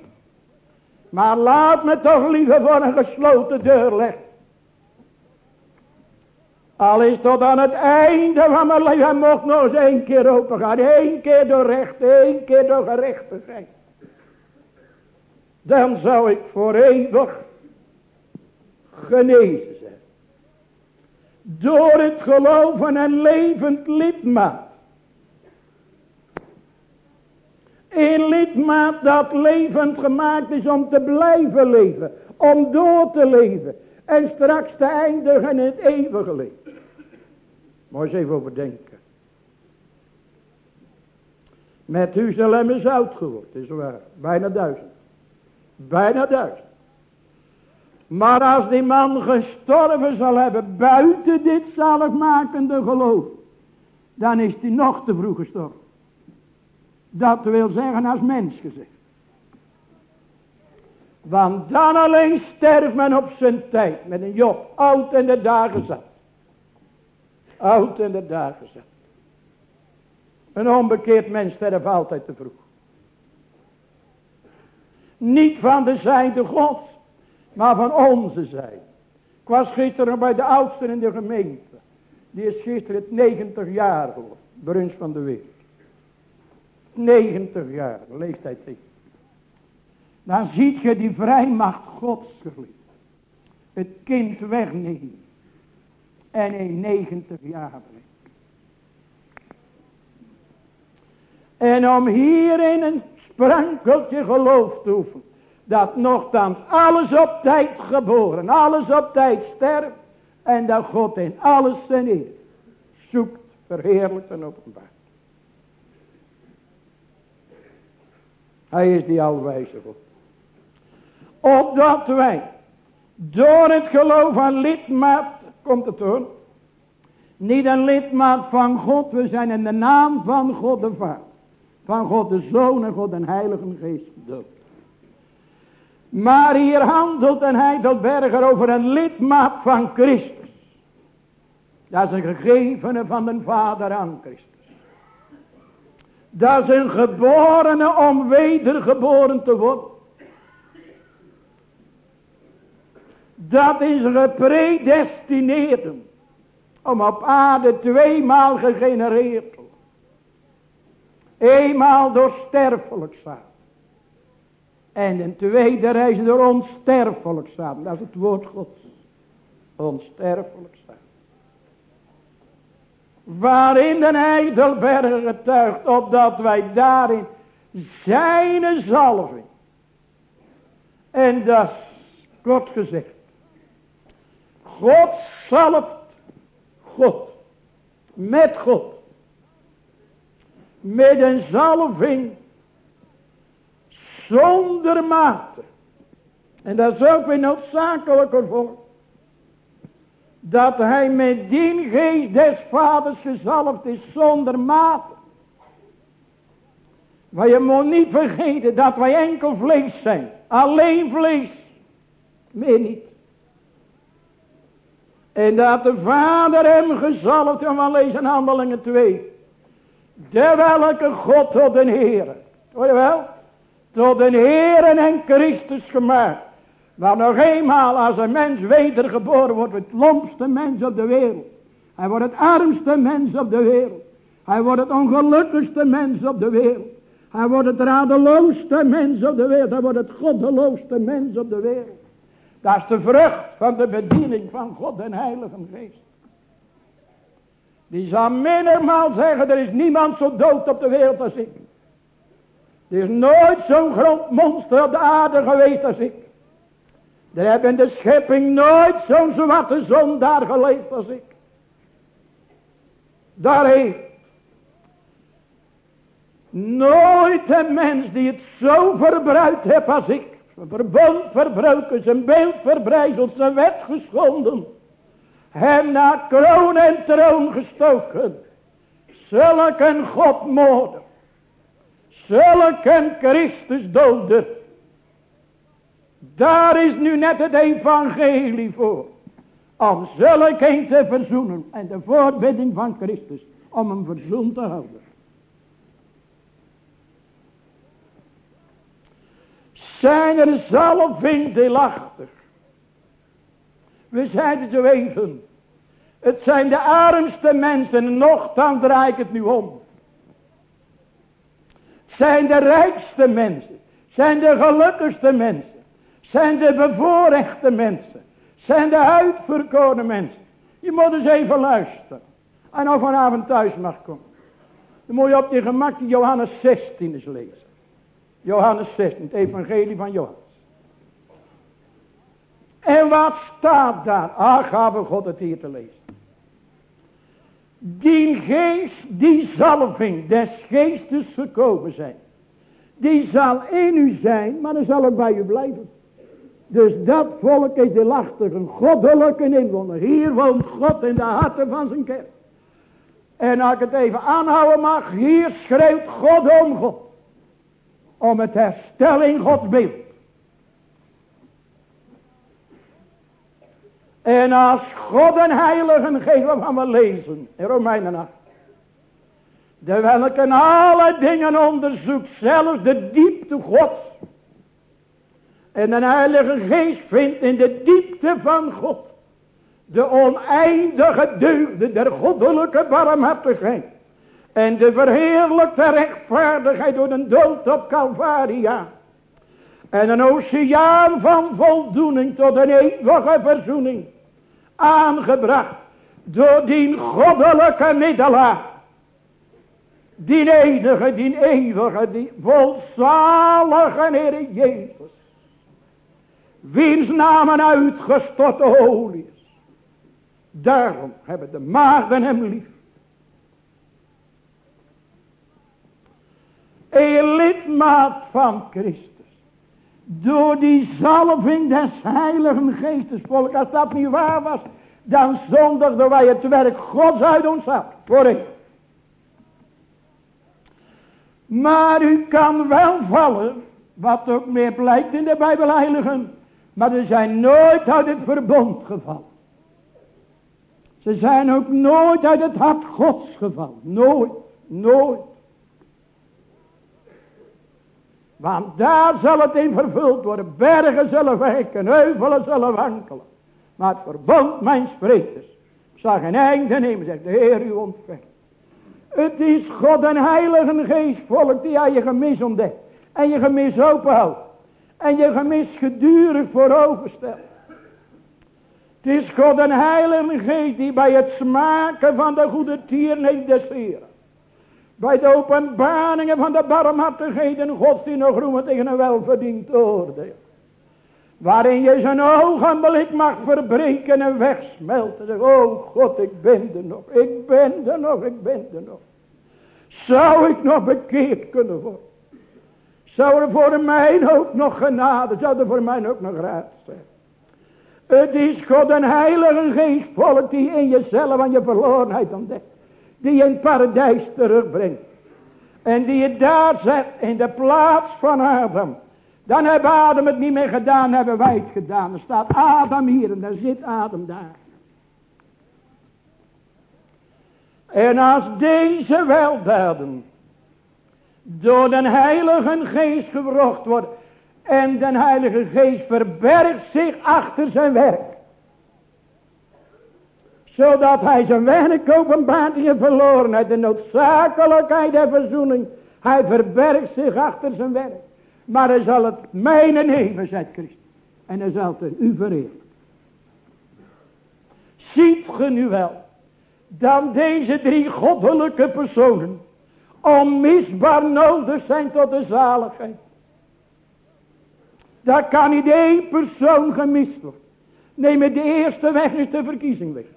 Maar laat me toch liever voor een gesloten deur leggen. Al is tot aan het einde van mijn leven. Mocht nog eens één keer open gaan. Eén keer door recht. één keer door gerechtigheid. Dan zou ik voor eeuwig genezen zijn. Door het geloven en levend lidmaat. Een lidmaat dat levend gemaakt is om te blijven leven. Om door te leven. En straks te eindigen in het eeuwige leven. Moet eens even overdenken. Met Uzalem is oud geworden, is waar. Bijna duizend. Bijna duizend. Maar als die man gestorven zal hebben buiten dit zaligmakende geloof. Dan is hij nog te vroeg gestorven. Dat wil zeggen als mens gezegd. Want dan alleen sterft men op zijn tijd. Met een Job, oud in de dagen zat. Oud in de dagen zat. Een onbekeerd mens sterft altijd te vroeg. Niet van de zijde gods, maar van onze zijde. Ik was gisteren bij de oudsten in de gemeente. Die is gisteren het 90 jaar geworden. Bruns van de Wereld. 90 jaar, leeftijd is. Dan ziet je die vrijmacht gods geliefd. Het kind wegnemen. En in 90 jaar. En om hierin een sprankeltje geloof te oefenen. Dat nogthans alles op tijd geboren, alles op tijd sterft. En dat God in alles zijn eer zoekt, verheerlijkt en openbaar. Hij is die alwijze God. Opdat wij door het geloof aan lidmaat, komt het hoor. Niet een lidmaat van God, we zijn in de naam van God de Vader. Van God de Zoon en God de Heilige Geest. Maar hier handelt en hij berger over een lidmaat van Christus. Dat is een gegevene van de Vader aan Christus. Dat is een geborene om wedergeboren te worden. Dat is gepredestineerd om op aarde tweemaal gegenereerd te. Eenmaal door sterfelijk zaad. En een tweede reis door onsterfelijk zaad. Dat is het woord Gods. Onsterfelijk zaad. Waarin de Heidelberger getuigt, opdat wij daarin zijn zalving. En dat is kort gezegd. God zalft God. Met God. Met een zalving. Zonder mate. En dat is ook weer noodzakelijk ervoor dat hij met die geest des vaders gezalfd is zonder maat. Maar je moet niet vergeten dat wij enkel vlees zijn. Alleen vlees. Meer niet. En dat de vader hem gezalfd, en we lezen handelingen 2. De welke God tot den Heer. Hoor je wel? Tot den Heer en Christus gemaakt maar nog eenmaal als een mens wedergeboren wordt, het lompste mens op de wereld. Hij wordt het armste mens op de wereld. Hij wordt het ongelukkigste mens op de wereld. Hij wordt het radeloosste mens op de wereld. Hij wordt het goddeloosste mens op de wereld. Dat is de vrucht van de bediening van God en Heilige Geest. Die zal mindermaal zeggen, er is niemand zo dood op de wereld als ik. Er is nooit zo'n groot monster op de aarde geweest als ik. Er hebben in de schepping nooit zo'n zwarte zondaar geleefd als ik. Daar heeft nooit een mens die het zo verbruikt heeft als ik. Verbond verbroken, zijn beeld verbrijzeld, zijn wet geschonden. Hem naar kroon en troon gestoken. Zulk een godmoorder. Zulk een Christus doder. Daar is nu net het evangelie voor. Om zulk een te verzoenen. En de voorbidding van Christus. Om hem verzoend te houden. Zijn er zalving deelachtig. We zeiden zo even. Het zijn de armste mensen. Nochtans draai ik het nu om. Zijn de rijkste mensen. Zijn de gelukkigste mensen. Zijn de bevoorrechte mensen. Zijn de uitverkoren mensen. Je moet eens even luisteren. En nou vanavond thuis mag komen. Dan moet je op je gemak Johannes 16 eens lezen. Johannes 16, het evangelie van Johannes. En wat staat daar? Ach, we God het hier te lezen. Die geest, die zalving des geestes gekomen zijn. Die zal in u zijn, maar dan zal ook bij u blijven. Dus dat volk is deelachtig, een goddelijke inwoner. Hier woont God in de harten van zijn kerk. En als ik het even aanhouden mag, hier schreeuwt God om God om het herstel in Gods beeld. En als God een Heiligen geven van we lezen in Romeinen 8. De welke alle dingen onderzoekt, zelfs de diepte Gods. En een Heilige Geest vindt in de diepte van God de oneindige deugden der goddelijke barmhartigheid. En de verheerlijkte rechtvaardigheid door de dood op Calvaria. En een oceaan van voldoening tot een eeuwige verzoening. Aangebracht door die goddelijke middelaar. Die enige, die eeuwige, die volzalige Heer Jezus. Wiens namen olie is. Daarom hebben de maagden hem lief. Een lidmaat van Christus. Door die zalving des heiligen geestes. Volk, als dat niet waar was. Dan zondigden wij het werk Gods uit ons af. Voor Maar u kan wel vallen. Wat ook meer blijkt in de Bijbelheiligen. Maar er zijn nooit uit het verbond gevallen. Ze zijn ook nooit uit het hart gods gevallen. Nooit, nooit. Want daar zal het in vervuld worden. Bergen zullen wijken, heuvelen zullen wankelen. Maar het verbond mijn sprekers zal geen einde nemen, zegt de Heer u ontvangt. Het is God en Heilige Geest volk die aan je gemis ontdekt. En je gemis openhoudt. En je gemis gedurig voor ogen stelt. Het is God en Heilige Geest die bij het smaken van de goede tierneem des Heren. Bij de openbaringen van de barmhartigheid en godsdienst roemen tegen een welverdiend oordeel. Waarin je zijn ogenblik mag verbreken en wegsmelten. Zeg, oh God, ik ben er nog, ik ben er nog, ik ben er nog. Zou ik nog bekeerd kunnen worden? Zou er voor mij ook nog genade, zou er voor mij ook nog raad zijn? Het is God een heilige geest volk die in jezelf aan je verlorenheid ontdekt. Die je in paradijs terugbrengt. En die je daar zet in de plaats van Adam. Dan hebben Adam het niet meer gedaan, hebben wij het gedaan. Er staat Adam hier en dan zit Adam daar. En als deze weldaden door de heilige geest gewrocht worden. En de heilige geest verbergt zich achter zijn werk. Zodat hij zijn werk openbaart in je verlorenheid. De noodzakelijkheid der verzoening. Hij verbergt zich achter zijn werk. Maar hij zal het mijne nemen, zegt Christus. En hij zal het u vereren. Ziet ge nu wel. Dan deze drie goddelijke personen. Onmisbaar nodig zijn tot de zaligheid. Daar kan niet één persoon gemist worden. Neem je de eerste weg, is de verkiezing weg.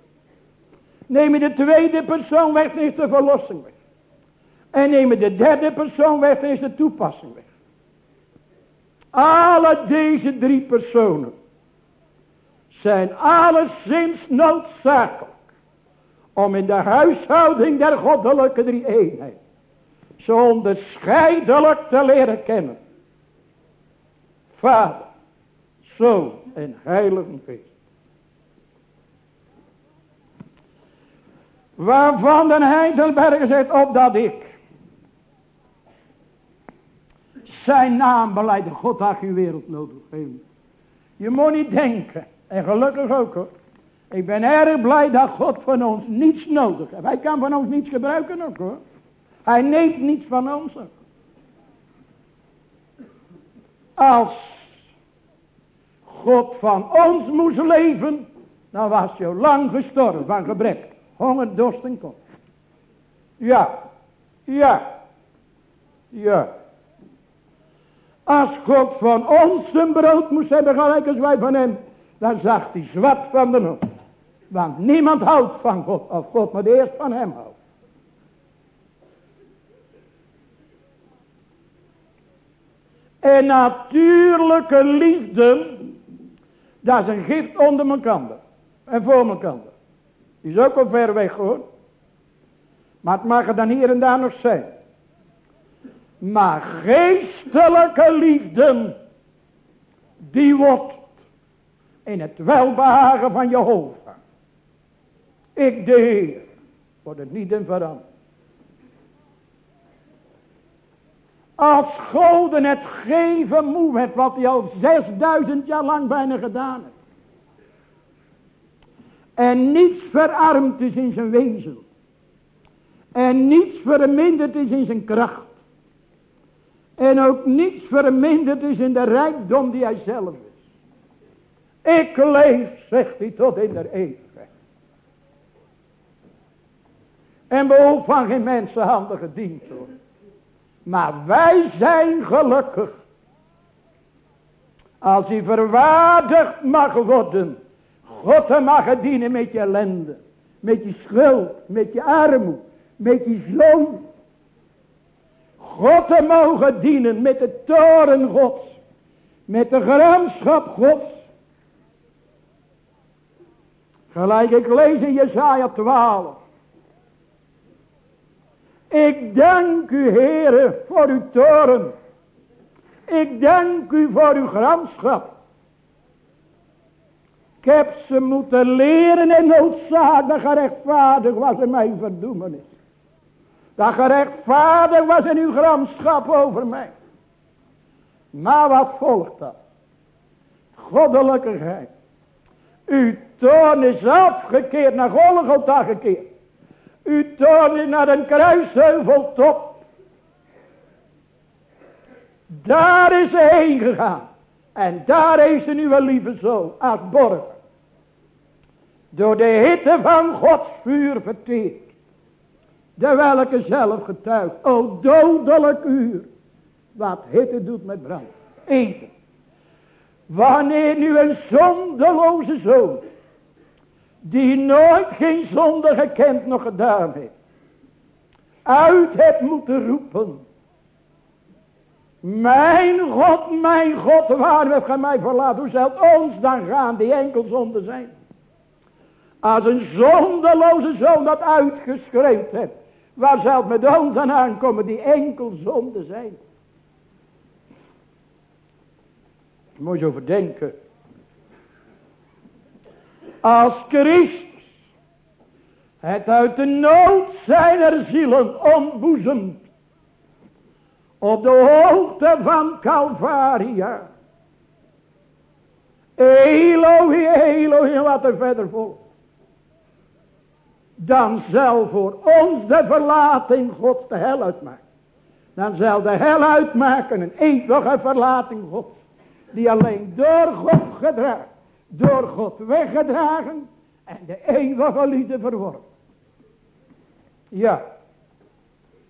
Neem de tweede persoon weg, is de verlossing weg. En neem de derde persoon weg, is de toepassing weg. Alle deze drie personen zijn alleszins noodzakelijk om in de huishouding der goddelijke drie eenheid zo onderscheidelijk te leren kennen Vader, Zoon en Heilige Geest. Waarvan de Heidelberger zegt, opdat ik zijn naam beleiden. God had uw wereld nodig. Je moet niet denken, en gelukkig ook hoor. Ik ben erg blij dat God van ons niets nodig heeft. Hij kan van ons niets gebruiken ook hoor. Hij neemt niets van ons. Als God van ons moest leven, dan was je lang gestorven van gebrek, honger, dorst en. Ja, ja, ja. Als God van ons een brood moest hebben, gelijk als wij van hem, dan zag hij zwart van de nood. Want niemand houdt van God, of God maar eerst van hem houdt. En natuurlijke liefde dat is een gift onder mijn kanten. En voor mijn kanten. Is ook al ver weg hoor. Maar het mag er dan hier en daar nog zijn. Maar geestelijke liefde. Die wordt in het welbehagen van Jehovah. Ik de Heer, wordt het niet in veranderd. Als Goden het geven moe werd, wat hij al 6000 jaar lang bijna gedaan heeft. En niets verarmd is in zijn wezen. En niets verminderd is in zijn kracht. En ook niets verminderd is in de rijkdom die hij zelf is. Ik leef, zegt hij, tot in de eeuwigheid. En behoef van geen mensenhanden gediend worden. Maar wij zijn gelukkig. Als hij verwaardigd mag worden. God te mag dienen met je ellende. Met je schuld. Met je armoede. Met je zoon. God te mogen dienen met de toren gods. Met de gramschap gods. Gelijk ik lees in Jesaja 12. Ik dank u, heren, voor uw toren. Ik dank u voor uw gramschap. Ik heb ze moeten leren en noodzaak gerechtvaardig was in mijn verdoemenis. Dat gerechtvaardig was in uw gramschap over mij. Maar wat volgt dat? Goddelijkheid. Uw toorn is afgekeerd, naar Golgotha gekeerd. U toonde naar een kruisheuveltop. Daar is hij heen gegaan. En daar nu een lieve zoon als. Door de hitte van Gods vuur verteerd. De welke zelf getuigt. O dodelijk uur. Wat hitte doet met brand. Eten. Wanneer nu een zondeloze zoon die nooit geen zonde gekend nog gedaan heeft, uit hebt moeten roepen. Mijn God, mijn God, waarom heb gij mij verlaten? Hoe zal ons dan gaan die enkel zonde zijn? Als een zondeloze zoon dat uitgeschreven heeft. Waar zal met ons dan aankomen die enkel zonde zijn? Moet je over denken. Als Christus het uit de nood zijner zielen ontboezemt. Op de hoogte van Calvaria. Elohim, Elohim, wat er verder volgt. Dan zal voor ons de verlating Gods de hel uitmaken. Dan zal de hel uitmaken een eeuwige verlating Gods. Die alleen door God gedragen door God weggedragen en de eeuwige liefde verworpen. Ja,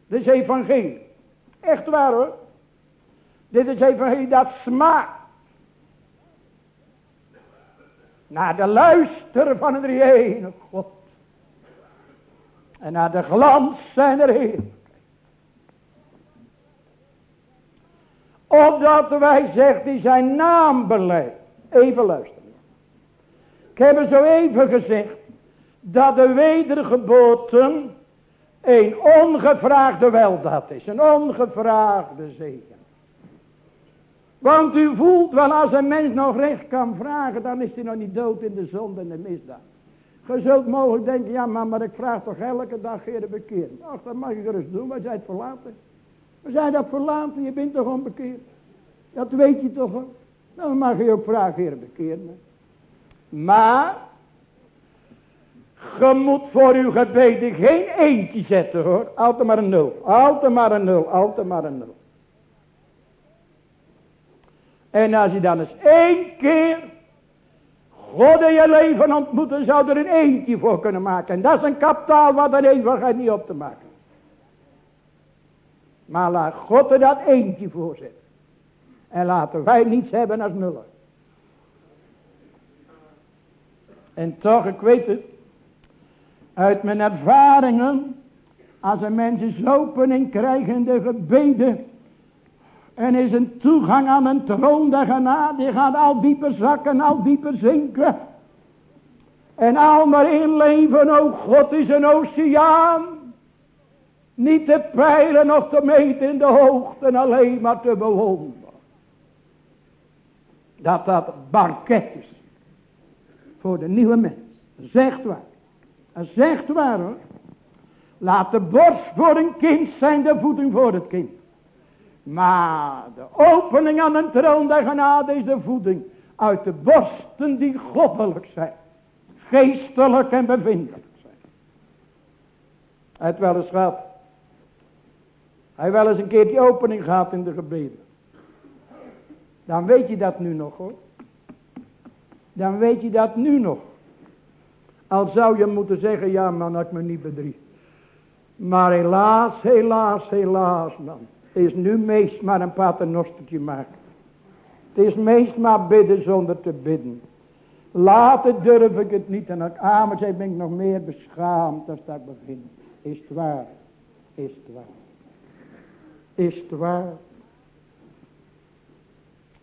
is evangelie. Echt waar hoor. Dit is evangelie dat smaakt. Naar de luister van een ene God. En naar de glans zijner Heer. Opdat wij, zegt hij, zijn naam beleid. Even luisteren. Ik heb zo even gezegd dat de wedergeboorte een ongevraagde weldaad is. Een ongevraagde zegen. Want u voelt wel als een mens nog recht kan vragen, dan is hij nog niet dood in de zonde en de misdaad. Je zult mogelijk denken, ja maar, maar ik vraag toch elke dag de bekeren. Ach, dat mag je gerust doen, maar zij het verlaten. We zijn dat verlaten, je bent toch onbekeerd. Dat weet je toch. Nou, dan mag je ook vragen, Heer, bekeren. Maar, je moet voor uw gebeden geen eentje zetten hoor. Altijd maar een nul. Altijd maar een nul. Altijd maar een nul. En als je dan eens één keer God in je leven ontmoet, dan zou er een eentje voor kunnen maken. En dat is een kapitaal wat er eeuwigheid niet op te maken. Maar laat God er dat eentje voor zetten. En laten wij niets hebben als nullen. En toch, ik weet het, uit mijn ervaringen, als een mens is opening krijgende gebeden, en is een toegang aan een troon der genade, die gaat al dieper zakken, al dieper zinken. En al maar inleven, o God is een oceaan. Niet te peilen of te meten in de hoogte, alleen maar te bewonderen. Dat dat banket is Voor de nieuwe mens. Zegt waar. Zegt waar hoor. Laat de borst voor een kind zijn de voeding voor het kind. Maar de opening aan een troon der genade is de voeding uit de borsten die goddelijk zijn. Geestelijk en bevindelijk zijn. Hij heeft wel eens gehad. Hij wel eens een keer die opening gehad in de gebeden. Dan weet je dat nu nog hoor. Dan weet je dat nu nog. Al zou je moeten zeggen, ja man, dat ik me niet bedrieg. Maar helaas, helaas, helaas man. Het is nu meest maar een paternostertje maken. Het is meest maar bidden zonder te bidden. Later durf ik het niet. En als ik amen ben ik nog meer beschaamd als dat ik begin. Is het waar? Is het waar? Is het waar?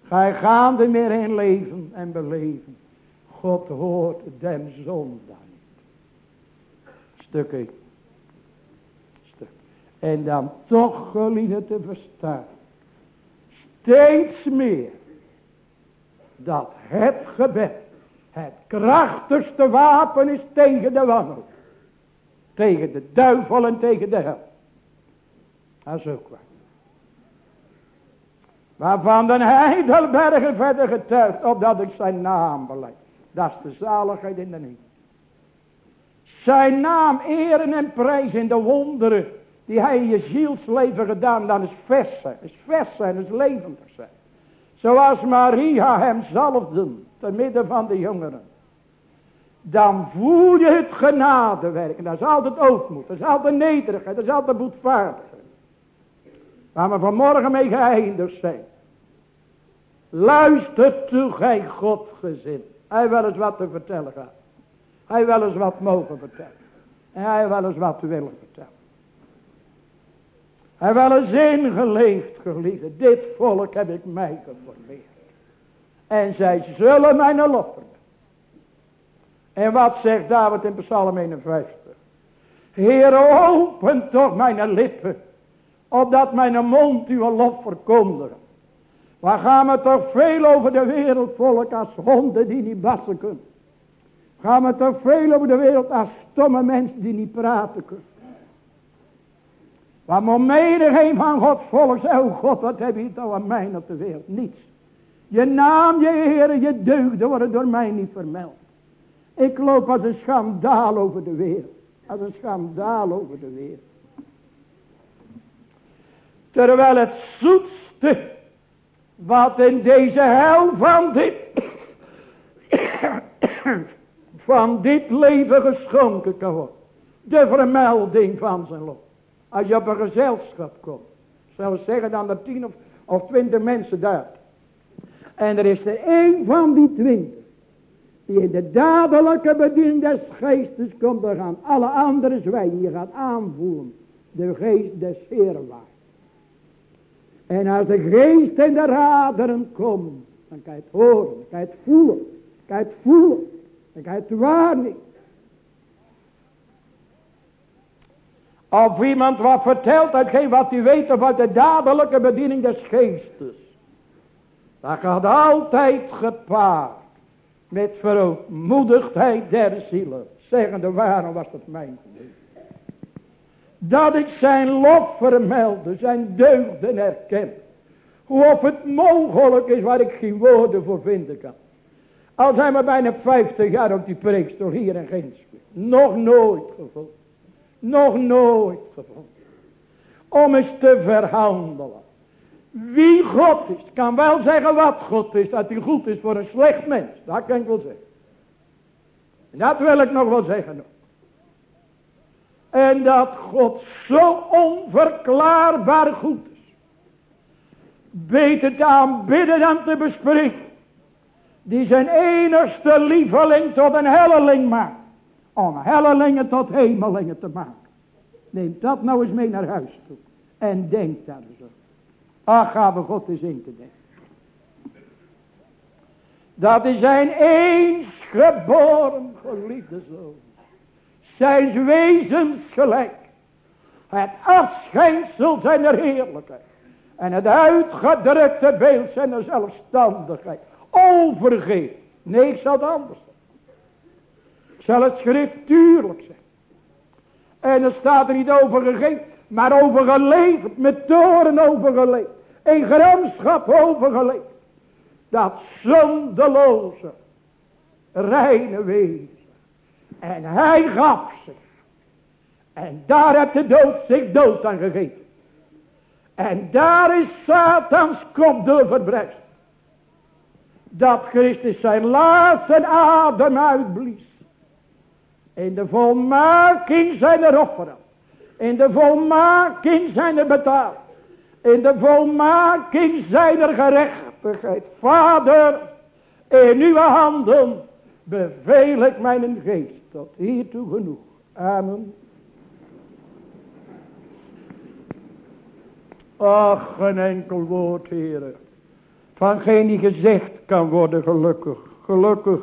Ga je gaande meer in leven en beleven. God hoort den zondaar niet. Stuk 1. Stuk. En dan toch geliefde te verstaan. Steeds meer. Dat het gebed. Het krachtigste wapen is tegen de wanhoop. Tegen de duivel en tegen de hel. Dat is ook waar. Waarvan de heidelbergen verder getuigt, opdat ik zijn naam beleid. Dat is de zaligheid in de hemel. Zijn naam eren en prijzen in de wonderen die hij in je zielsleven gedaan, dan is vers. Is vers zijn, is levendig zijn. Zoals Maria hem zalfde, te midden van de jongeren. Dan voel je het genadewerk. En dat is altijd ootmoed, dat is altijd nederigheid, dat is altijd boetvaardigheid. Waar we vanmorgen mee geëindigd zijn. Luister toe, gij Godgezin. Hij wel eens wat te vertellen gaat. Hij wel eens wat mogen vertellen. En hij wel eens wat willen vertellen. Hij wel eens ingeleefd, geliefde. Dit volk heb ik mij geformeerd. En zij zullen mijn lof En wat zegt David in Psalm 51? Heer, open toch mijn lippen. Opdat mijn mond uw lof verkondigen. Waar gaan we toch veel over de wereld volk als honden die niet bassen kunnen. Gaan we toch veel over de wereld als stomme mensen die niet praten kunnen. Waar menigeen van God volk zei, oh God, wat heb je toch aan mij op de wereld? Niets. Je naam, je heren, je deugden worden door mij niet vermeld. Ik loop als een schandaal over de wereld. Als een schandaal over de wereld. Terwijl het zoetste wat in deze hel van dit, van dit leven geschonken kan worden. De vermelding van zijn lot. Als je op een gezelschap komt. Zou zeggen dan er tien of, of twintig mensen daar. En er is er één van die twintig. Die in de dadelijke bediening des geestes komt. Dan gaan alle anderen zwijgen. Je gaat aanvoelen. De geest des Heeren waar. En als de geest en de raderen komen, dan kan je het horen, dan kan je het voelen, dan kan je het voelen, dan kan je het waarnemen. Of iemand wat vertelt, uitgeeft wat hij weet over de dadelijke bediening des geestes. Dat gaat altijd gepaard met verootmoedigdheid der zielen. Zeggende waarom was dat mijn geluk. Dat ik zijn lof vermelde, zijn deugden herken. Hoe of het mogelijk is waar ik geen woorden voor vinden kan. Al zijn we bijna 50 jaar op die preekstoel hier in Ginsburg. Nog nooit gevonden. Nog nooit gevonden. Om eens te verhandelen. Wie God is. Kan wel zeggen wat God is. Dat hij goed is voor een slecht mens. Dat kan ik wel zeggen. En dat wil ik nog wel zeggen. En dat God zo onverklaarbaar goed is. Beter te aanbidden dan te bespreken. Die zijn enigste lieveling tot een helleling maakt. Om hellelingen tot hemelingen te maken. Neem dat nou eens mee naar huis toe. En denk daar eens. Ach, gaan God eens in te denken. Dat is zijn eens geboren geliefde zoon zijn wezens gelijk. Het afschijnsel zijn er heerlijkheid. En het uitgedrukte beeld zijn er zelfstandigheid. Overgeef. Nee, ik zal het anders Zal het schriftuurlijk zijn. En er staat er niet over gegeven, maar over geleefd, met toren over geleefd. In gramschap over geleefd. Dat zondeloze, reine wezen. En hij gaf zich. En daar heeft de dood zich dood aan gegeven. En daar is Satans kop door verbrest. Dat Christus zijn laatste adem uitblies. In de volmaking zijn er offeren. In de volmaking zijn er betaald. In de volmaking zijn er gerechtigheid. Vader, in uw handen beveel ik mijn geest tot hiertoe genoeg. Amen. Ach, een enkel woord, heren. Van geen die gezegd kan worden gelukkig. Gelukkig.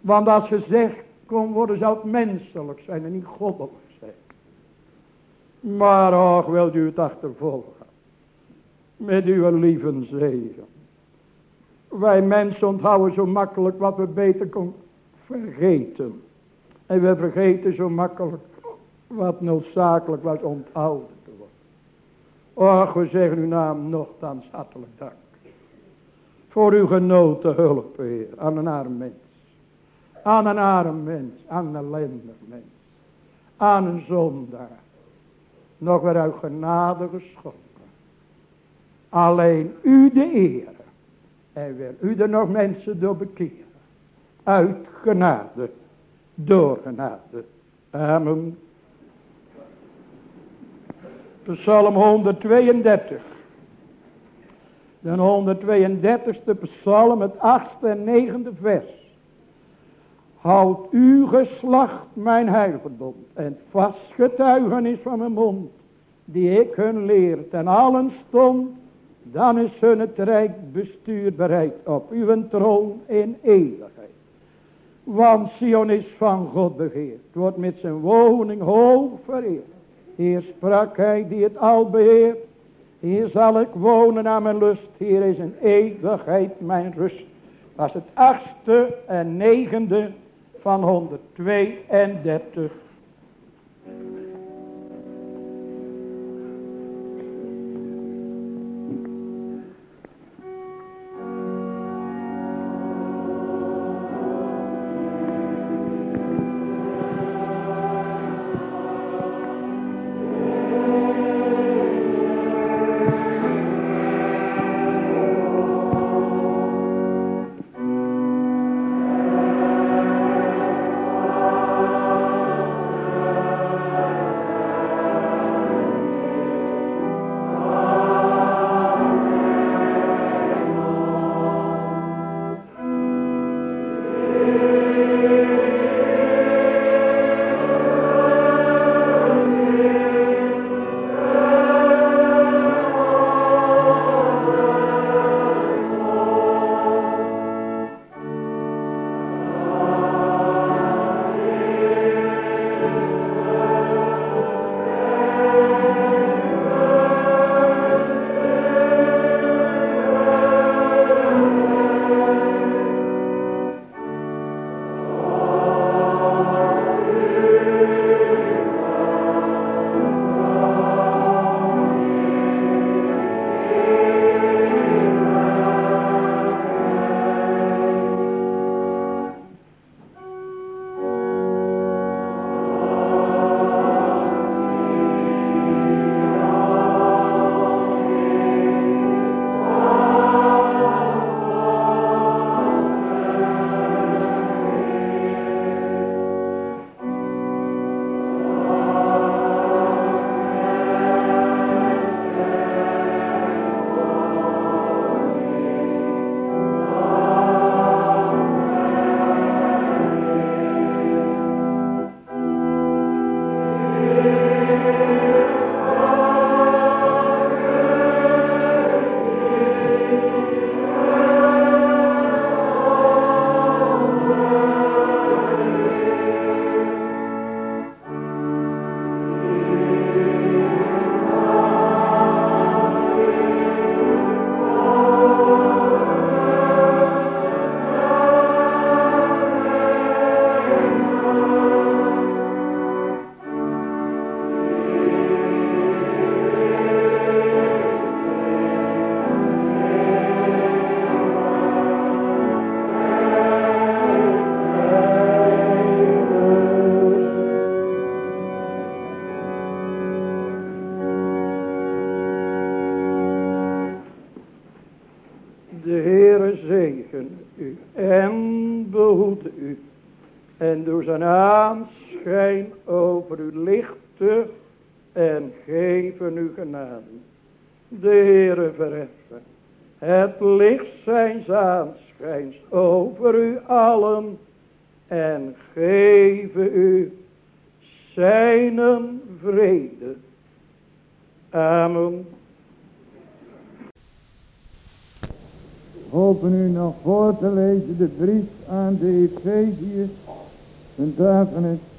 Want als gezegd kon worden zou het menselijk zijn en niet goddelijk zijn. Maar ach, wilt u het achtervolgen. Met uw lieve zegen. Wij mensen onthouden zo makkelijk wat we beter kon vergeten. En we vergeten zo makkelijk wat noodzakelijk was onthouden te worden. Och, we zeggen uw naam nogthans hartelijk dank. Voor uw genoten hulp, Heer, aan een arm mens. Aan een arm mens, aan een ellendig mens. Aan een zondaar. Nog weer uit genade geschonken. Alleen u de eer. En wil u er nog mensen door bekeren. Uit genade. Amen. Psalm 132. De 132ste psalm, het achtste en negende vers. Houd uw geslacht mijn heilverbond en vast getuigenis van mijn mond, die ik hun leer ten allen stond, dan is hun het rijk bestuur bereid op uw troon in eeuwigheid. Want Sion is van God begeerd, wordt met zijn woning hoog vereerd. Hier sprak hij die het al beheert, hier zal ik wonen aan mijn lust, hier is een eeuwigheid mijn rust. Was het achtste en negende van 132.